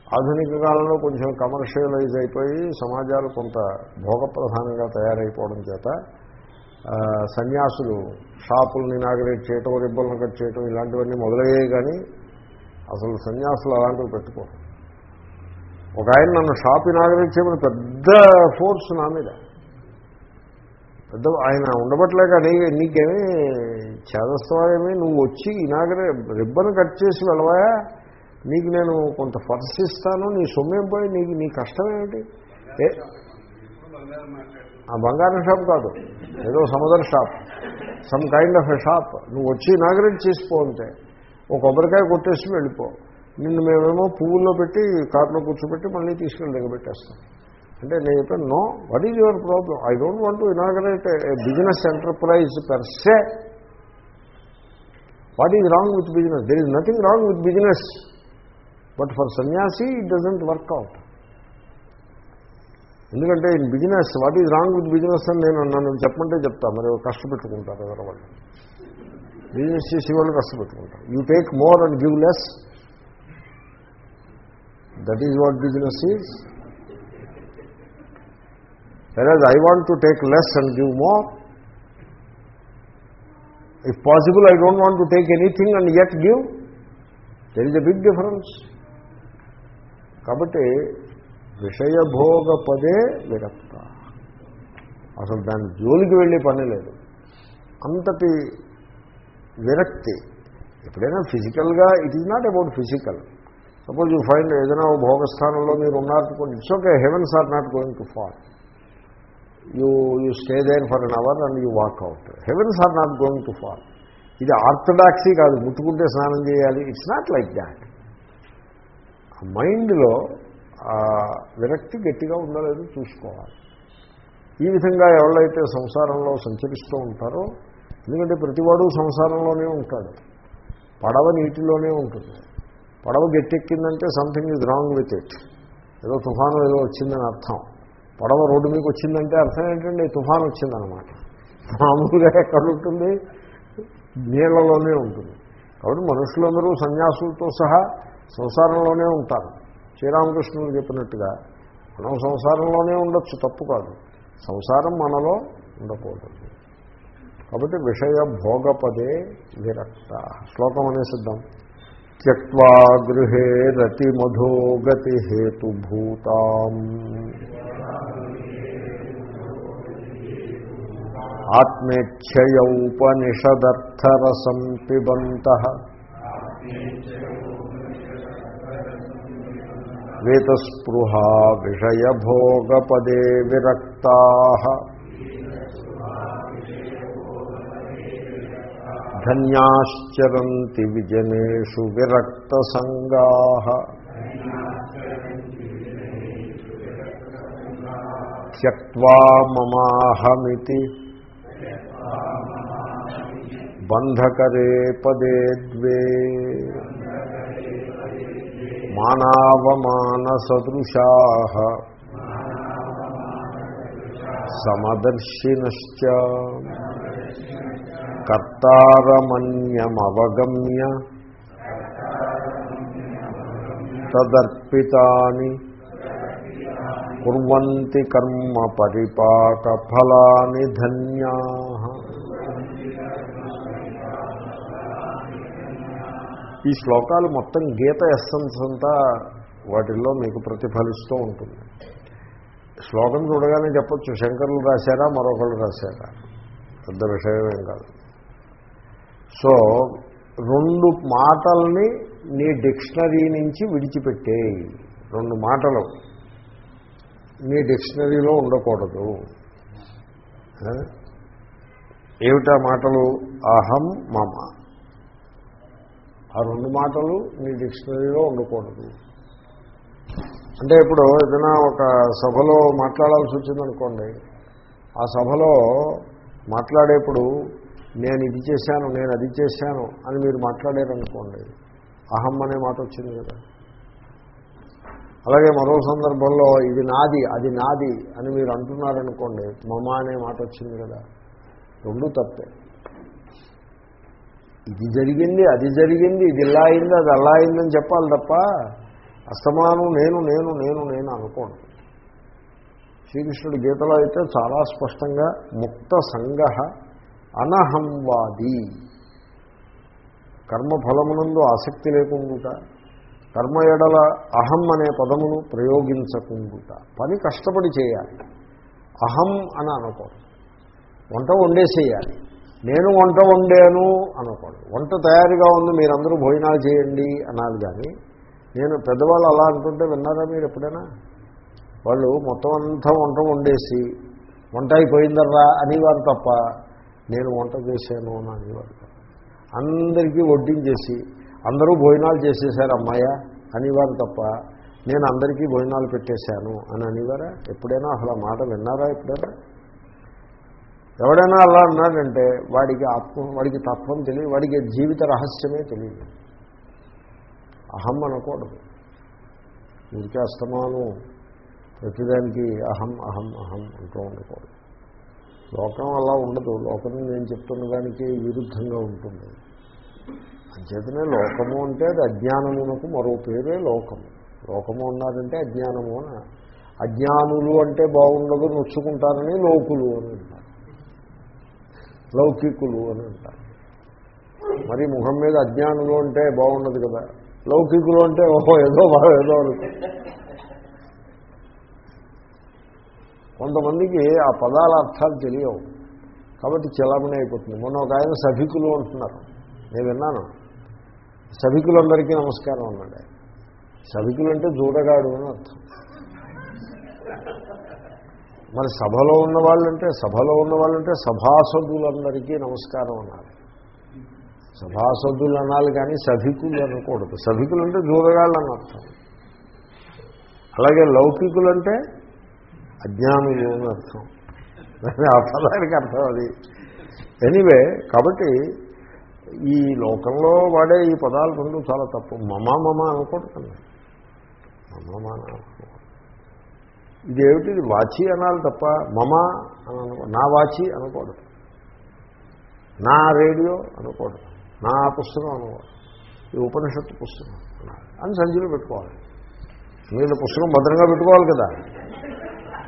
ఆధునిక కాలంలో కొంచెం కమర్షియలైజ్ అయిపోయి సమాజాలు కొంత భోగప్రధానంగా తయారైపోవడం చేత సన్యాసులు షాపులను ఇనాగరేట్ చేయటం రిబ్బలను కట్ చేయటం ఇలాంటివన్నీ మొదలయ్యాయి కానీ అసలు సన్యాసులు అలాంటివి పెట్టుకోరు ఒక ఆయన నన్ను షాప్ ఇనాగరేట్ చేయమని పెద్ద ఫోర్స్ నా మీద. పెద్ద ఆయన ఉండబట్లేక నీ నీకేమీ చేదస్తావేమీ నువ్వు వచ్చి ఇనాగరే రిబ్బన్ కట్ చేసి వెళ్ళవాయా? నీకు నేను కొంత ఫర్స్ ఇస్తాను నీ సొమ్మేం పోయి నీకు నీ కష్టం ఏమిటి? ఆ బంగారం షాప్ కాదు. ఏదో some other shop. Some kind of a shop. నువ్వు వచ్చి ఇనాగరేట్ చేసిపో అంటే. ఒక కొబ్బరికాయ కొట్టేసి వెళ్ళిపో. నిన్ను మేమేమో పువ్వుల్లో పెట్టి కార్లో కూర్చోబెట్టి మళ్ళీ తీసుకెళ్ళి దిగబెట్టేస్తాం. అంటే నేను చెప్పాను no what is your problem I don't want to inaugurate a business enterprise per se what is wrong with business there is nothing wrong with business but for సన్యాసి ఇట్ డజంట్ వర్క్అవుట్ ఎందుకంటే in business what is wrong with business అని నేను నన్ను చెప్పమంటే చెప్తా మరి కష్టపెట్టుకుంటారు ఎవరి వాళ్ళు. బిజినెస్ చేసే వాళ్ళు కష్టపెట్టుకుంటారు. You take more and give less that is what business is whereas I want to take less and give more if possible I don't want to take anything and yet give there is a big difference కాబట్టి విషయభోగ పదే విరక్త. అసలు దాని జోలికి వెళ్ళే పని లేదు. అంతటి విరక్తి. ఎప్పుడైనా ఫిజికల్గా it is not about physical. Suppose you find ఏదైనా భోగస్థానంలో మీరు ఉన్నారనుకోండి it's okay heavens are not going to fall. You you stay there for an hour and you walk out. Heavens are not going to fall. ఇది orthodoxy కాదు ముట్టుకుంటే స్నానం చేయాలి. It's not like that. మైండ్లో విరక్తి గట్టిగా ఉండలేదు చూసుకోవాలి. ఈ విధంగా ఎవరైతే సంసారంలో సంచరిస్తూ ఉంటారో ఎందుకంటే ప్రతివాడు సంసారంలోనే ఉంటాడు. పడవ నీటిలోనే ఉంటుంది. పడవ గట్టెక్కిందంటే something is wrong with it ఏదో తుఫాను ఏదో వచ్చిందని అర్థం. పడవ రోడ్డు మీకు వచ్చిందంటే అర్థం ఏంటంటే తుఫాన్ వచ్చిందనమాట. మామూలుగా ఎక్కడ ఉంటుంది? నీళ్ళలోనే ఉంటుంది. కాబట్టి మనుషులందరూ సన్యాసులతో సహా సంసారంలోనే ఉంటారు. శ్రీరామకృష్ణుడు చెప్పినట్టుగా మనం సంసారంలోనే ఉండొచ్చు తప్పు కాదు. సంసారం మనలో ఉండకూడదు. కాబట్టి విషయ భోగపదే విరక్త. శ్లోకం అనేసిద్దాం. త్యక్వా గృహే రతి మధోగతి హేతుభూతాం. ఆత్మేచ్ఛయౌపనిషదర్థరసం పిబంత వేతస్పృహా విషయభోగపదే విరక్తా ధన్యాశ్చరంతి విజనేషు విరక్తసంగా త్యక్వా మమాహమితి బంధకరే పదే ద్వే మానావమానసదృశా సమదర్శినశ్చ కర్తారమన్యమవగమ్య తదర్పితాని కుర్వంతి కర్మ పరిపాకఫలాని ధన్యా ఈ శ్లోకాలు మొత్తం గీత ఎస్సెన్స్ అంతా వాటిల్లో మీకు ప్రతిఫలిస్తూ ఉంటుంది. శ్లోకం చూడగానే చెప్పొచ్చు శంకరులు రాశారా మరొకళ్ళు రాశారా? పెద్ద విషయమేం కాదు. సో రెండు మాటల్ని నీ డిక్షనరీ నుంచి విడిచిపెట్టేయి. రెండు మాటలు. నీ డిక్షనరీలో ఉండకూడదు. ఏమిటా మాటలు? అహం మమ. ఆ రెండు మాటలు నీ డిక్షనరీలో ఉండకూడదు. అంటే ఇప్పుడు ఏదైనా ఒక సభలో మాట్లాడాల్సి వచ్చిందనుకోండి ఆ సభలో మాట్లాడేప్పుడు నేను ఇది చేశాను నేను అది చేశాను అని మీరు మాట్లాడారనుకోండి అహం అనే మాట వచ్చింది కదా. అలాగే మరో సందర్భంలో ఇది నాది అది నాది అని మీరు అంటున్నారనుకోండి మమ అనే మాట వచ్చింది కదా. రెండు తప్పే. ఇది జరిగింది అది జరిగింది ఇది ఇలా అయింది అది అలా అయిందని చెప్పాలి తప్ప అస్తమానం నేను నేను నేను నేను అనుకోండి శ్రీకృష్ణుడి గీతలో అయితే చాలా స్పష్టంగా ముక్త సంగ అనహంవాది. కర్మఫలమునందు ఆసక్తి లేకుండా కర్మ ఎడల అహం అనే పదమును ప్రయోగించకుండుట. పని కష్టపడి చేయాలి. అహం అని అనుకోండి వంట వండేసేయాలి. నేను వంట వండాను అనుకోండి. వంట తయారుగా ఉంది మీరందరూ భోజనాలు చేయండి అనాలి కానీ నేను పెద్దవాళ్ళు అలా అనుకుంటే విన్నారా మీరు ఎప్పుడైనా? వాళ్ళు మొత్తం అంతా వంట వండేసి వంట అయిపోయిందర్రా అనేవారు తప్ప నేను వంట చేశాను అని అనేవారు అందరికీ వడ్డించేసి అందరూ భోజనాలు చేసేసారు అమ్మాయ అనేవారు తప్ప నేను అందరికీ భోజనాలు పెట్టేశాను అని అనేవారా? ఎప్పుడైనా అసలు మాట విన్నారా ఎప్పుడైనా? ఎవడైనా అలా అన్నాడంటే వాడికి ఆత్మ వాడికి తత్వం తెలియదు వాడికి జీవిత రహస్యమే తెలియదు. అహం అనకూడదు. ఊరికే అస్తమానం ప్రతిదానికి అహం అహం అహం అంటూ ఉండకూడదు. లోకం అలా ఉండదు. లోకం నేను చెప్తున్న దానికి విరుద్ధంగా ఉంటుంది. అంచేతనే లోకము అంటే అది అజ్ఞానమునకు మరో పేరే లోకము. లోకము అన్నారంటే అజ్ఞానము అని. అజ్ఞానులు అంటే బాగుండదు నొచ్చుకుంటారని లోకులు అని లౌకికులు అని అంటారు. మరి ముఖం మీద అజ్ఞానులు అంటే బాగుండదు కదా. లౌకికులు అంటే ఓహో ఏదో బాగా ఏదో కొంతమందికి ఆ పదాల అర్థాలు తెలియవు. కాబట్టి చలామణి అయిపోతుంది. మొన్న ఒక ఆయన సభికులు అంటున్నారు. నేను విన్నాను. సభికులందరికీ నమస్కారం అన్నాడు సభికులు అంటే జూడగాడు అని అర్థం. మరి సభలో ఉన్న వాళ్ళంటే సభలో ఉన్న వాళ్ళంటే సభాసదులందరికీ నమస్కారం అన్నారు సభాసదులు అనాలి కానీ సభికులు అనకూడదు. సభికులు అంటే దూరగాళ్ళు అని అర్థం. అలాగే లౌకికులు అంటే అజ్ఞానులు అని అర్థం. ఆ పదానికి అర్థం అది. ఎనీవే కాబట్టి ఈ లోకంలో వాడే ఈ పదాలు రెండు చాలా తప్పు. మమ మమ అనకూడదు మమ మమ అని ఇదేమిటి? ఇది వాచి అనాలి తప్ప మమ అని అనుకో నా వాచి అనకూడదు. నా రేడియో అనకూడదు. నా పుస్తకం అనకూడదు. ఈ ఉపనిషత్తు పుస్తకం అని సంచిలో పెట్టుకోవాలి. మీరు పుస్తకం భద్రంగా పెట్టుకోవాలి కదా.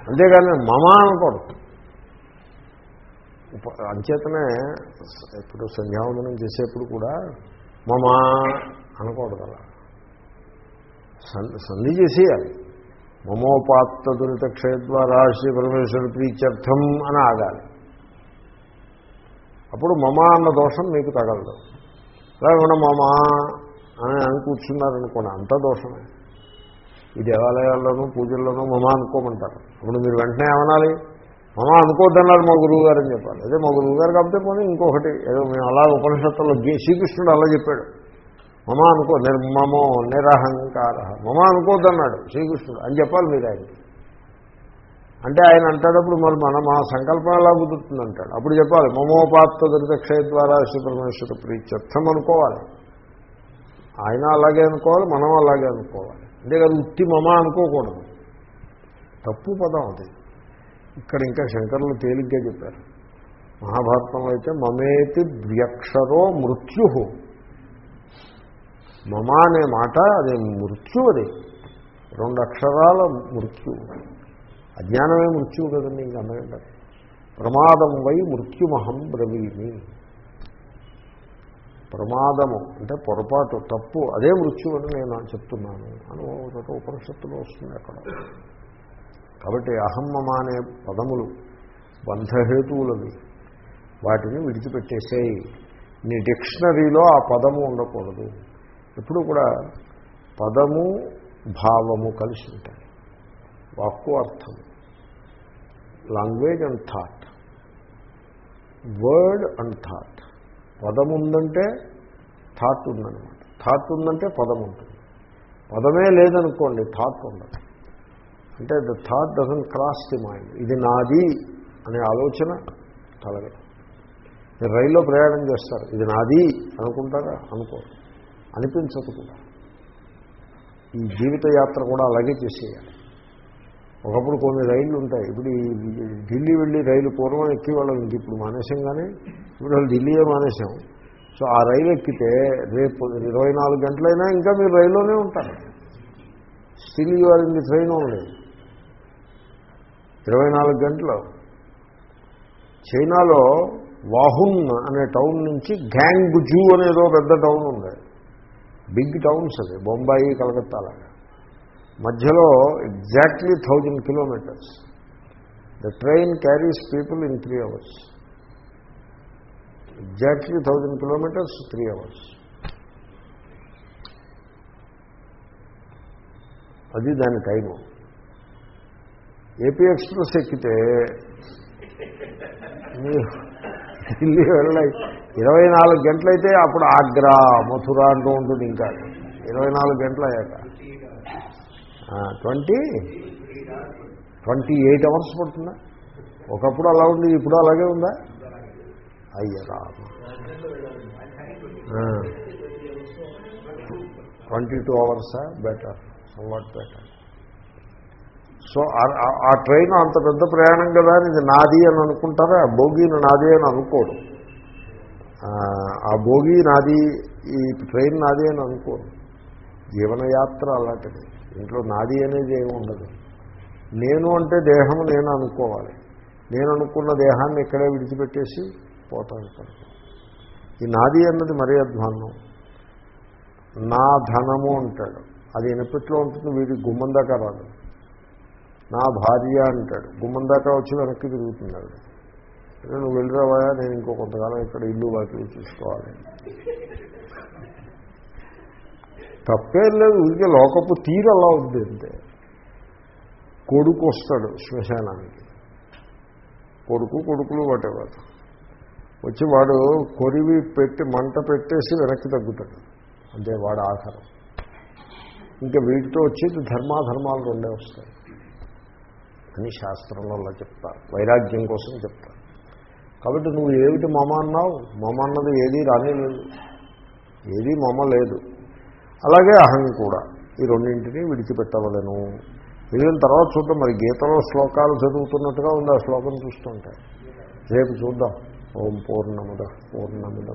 అంతేగాని మమ అనకూడదు. ఉప అంచేతనే ఇప్పుడు సంధ్యావందనం చేసేప్పుడు కూడా మమ అనకూడదు అలా. సం- సంధి చేసేయాలి. మమోపాత్త దురిత క్షయద్వారా శ్రీ పరమేశ్వర ప్రీత్యర్థం అని ఆగాలి. అప్పుడు మమ అన్న దోషం మీకు తగలదు. లేకుండా మమ అని అని కూర్చున్నారనుకోండి అంత దోషమే. ఈ దేవాలయాల్లోనూ పూజల్లోనూ మమ అనుకోమంటారు. అప్పుడు మీరు వెంటనే ఏమనాలి? మమ అనుకోవద్దన్నారు మా గురువు గారు అని చెప్పాలి. అదే మా గురువు గారు కాబట్టి పోనీ ఇంకొకటి ఏదో మేము అలా ఉపనిషత్తుల్లో శ్రీకృష్ణుడు అలా చెప్పాడు. మమ అనుకో నిర్మమో నిరహంకార. మమ అనుకోద్దన్నాడు శ్రీకృష్ణుడు. అని చెప్పాలి మీరు ఆయనకి. అంటే ఆయన అంటాడప్పుడు మరి మన మా సంకల్పం ఎలా కుదురుతుంది అంటాడు. అప్పుడు చెప్పాలి మమోపాత్త దరితక్షయ ద్వారా శ్రీపరమేశ్వర ప్రీత్యర్థం అనుకోవాలి. ఆయన అలాగే అనుకోవాలి మనం అలాగే అనుకోవాలి. అంతేకాదు ఉత్తి మమ అనుకోకూడదు. తప్పు పదం అది. ఇక్కడ ఇంకా శంకరులు తేలిగ్గా చెప్పారు. మహాభారతంలో అయితే మమేతి ద్వ్యక్షరో మృత్యు. మమ అనే మాట అది మృత్యు అది. రెండు అక్షరాల మృత్యు అజ్ఞానమే మృత్యువు కదండి ఇంక అందకంటే ప్రమాదం వై మృత్యుమహం బ్రవీమి. ప్రమాదము అంటే పొరపాటు తప్పు అదే మృత్యు అని నేను చెప్తున్నాను అని ఒక ఉపనిషత్తులో వస్తుంది అక్కడ. కాబట్టి అహమ్మమ అనే పదములు బంధహేతువులవి. వాటిని విడిచిపెట్టేసేయి. నీ డిక్షనరీలో ఆ పదము ఉండకూడదు. ఎప్పుడు కూడా పదము భావము కలిసి ఉంటాయి. వాక్కు అర్థం. Language and thought. Word and thought. పదం ఉందంటే థాట్ ఉందనమాట థాట్ ఉందంటే పదం ఉంటుంది పదమే లేదనుకోండి థాట్ ఉండదు. అంటే the thought doesn't cross the mind. ఇది నాది అనే ఆలోచన కలగదు. రైల్లో ప్రయాణం చేస్తారు. ఇది నాది అనుకుంటారా? అనుకోరు. అనిపించదు కూడా. ఈ జీవిత యాత్ర కూడా అలాగే చేసేయాలి. ఒకప్పుడు కొన్ని రైళ్ళు ఉంటాయి. ఇప్పుడు ఈ ఢిల్లీ వెళ్ళి రైలు పూర్వం ఎక్కేవాళ్ళం ఇంక ఇప్పుడు మానేసాం కానీ ఇప్పుడు వాళ్ళు ఢిల్లీయే మానేసాం. సో ఆ రైలు ఎక్కితే రేపు ఇరవై నాలుగు గంటలైనా ఇంకా మీరు రైల్లోనే ఉంటారు. Still you are in the train only ఇరవై నాలుగు గంటలు. చైనాలో వాహున్ అనే టౌన్ నుంచి గ్యాంగ్ జూ అనేదో పెద్ద టౌన్ ఉంది. బిగ్ టౌన్స్ అది బొంబాయి కలకత్తా లాగా. మధ్యలో exactly thousand kilometers. The train carries people in three hours. Exactly thousand kilometers three hours. అది దాని టైము. ఏపీ ఎక్స్ప్రెస్ ఎక్కితే ఢిల్లీ వెళ్ళాయి ఇరవై నాలుగు గంటలైతే అప్పుడు ఆగ్రా మథుర అంటూ ఉంటుంది ఇంకా. ఇరవై నాలుగు గంటలు అయ్యాక. ట్వంటీ? ట్వంటీ ఎయిట్ అవర్స్ పడుతుందా? ఒకప్పుడు అలా ఉంది ఇప్పుడు అలాగే ఉందా? అయ్యరా ట్వంటీ టూ అవర్సా? బెటర్. What better. సో ఆ ట్రైన్ అంత పెద్ద ప్రయాణం కదా అని ఇది నాది అని అనుకుంటారా? ఆ నాది అని అనుకోడు ఆ భోగి నాది ఈ ట్రైన్ నాది అని అనుకోడు జీవనయాత్ర అలాంటిది. ఇంట్లో నాది అనేది ఏమి ఉండదు. నేను అంటే దేహం నేను అనుకోవాలి. నేను అనుకున్న దేహాన్ని ఇక్కడే విడిచిపెట్టేసి పోతాను ఈ నాది అన్నది మరీ అధ్వాన్నం. నా ధనము అంటాడు. అది ఎనపెట్లో ఉంటుంది వీడి గుమ్మందాకా రాదు. నా భార్య అంటాడు. గుమ్మం దాకా వచ్చి వెనక్కి తిరుగుతున్నాడు నువ్వు వెళ్ళిరావా నేను ఇంకో కొంతకాలం ఇక్కడ ఇల్లు వాటిని చూసుకోవాలి. తప్పేం లేదు ఊరికే లోకపు తీరు అలా ఉంది అంతే. కొడుకు వస్తాడు శ్మశానానికి. కొడుకు కొడుకులు వాటేవారు వచ్చి వాడు కొరివి పెట్టి మంట పెట్టేసి వెనక్కి తగ్గుతాడు. అంతే వాడు ఆఖరం. ఇంకా వీటితో వచ్చేది ధర్మాధర్మాలు రెండే వస్తాయి. అని శాస్త్రంలో అలా చెప్తారు. వైరాగ్యం కోసం చెప్తారు. కాబట్టి నువ్వు ఏమిటి మమ అన్నావు? మమ అన్నది ఏదీ రానేలేదు. ఏదీ మమ లేదు. అలాగే అహం కూడా. ఈ రెండింటినీ విడిచిపెట్టవలను. మిగిలిన తర్వాత చూద్దాం. మరి గీతలో శ్లోకాలు చదువుతున్నట్టుగా ఉంది ఆ శ్లోకం చూస్తుంటే. రేపు చూద్దాం. ఓం పూర్ణముద పూర్ణముద.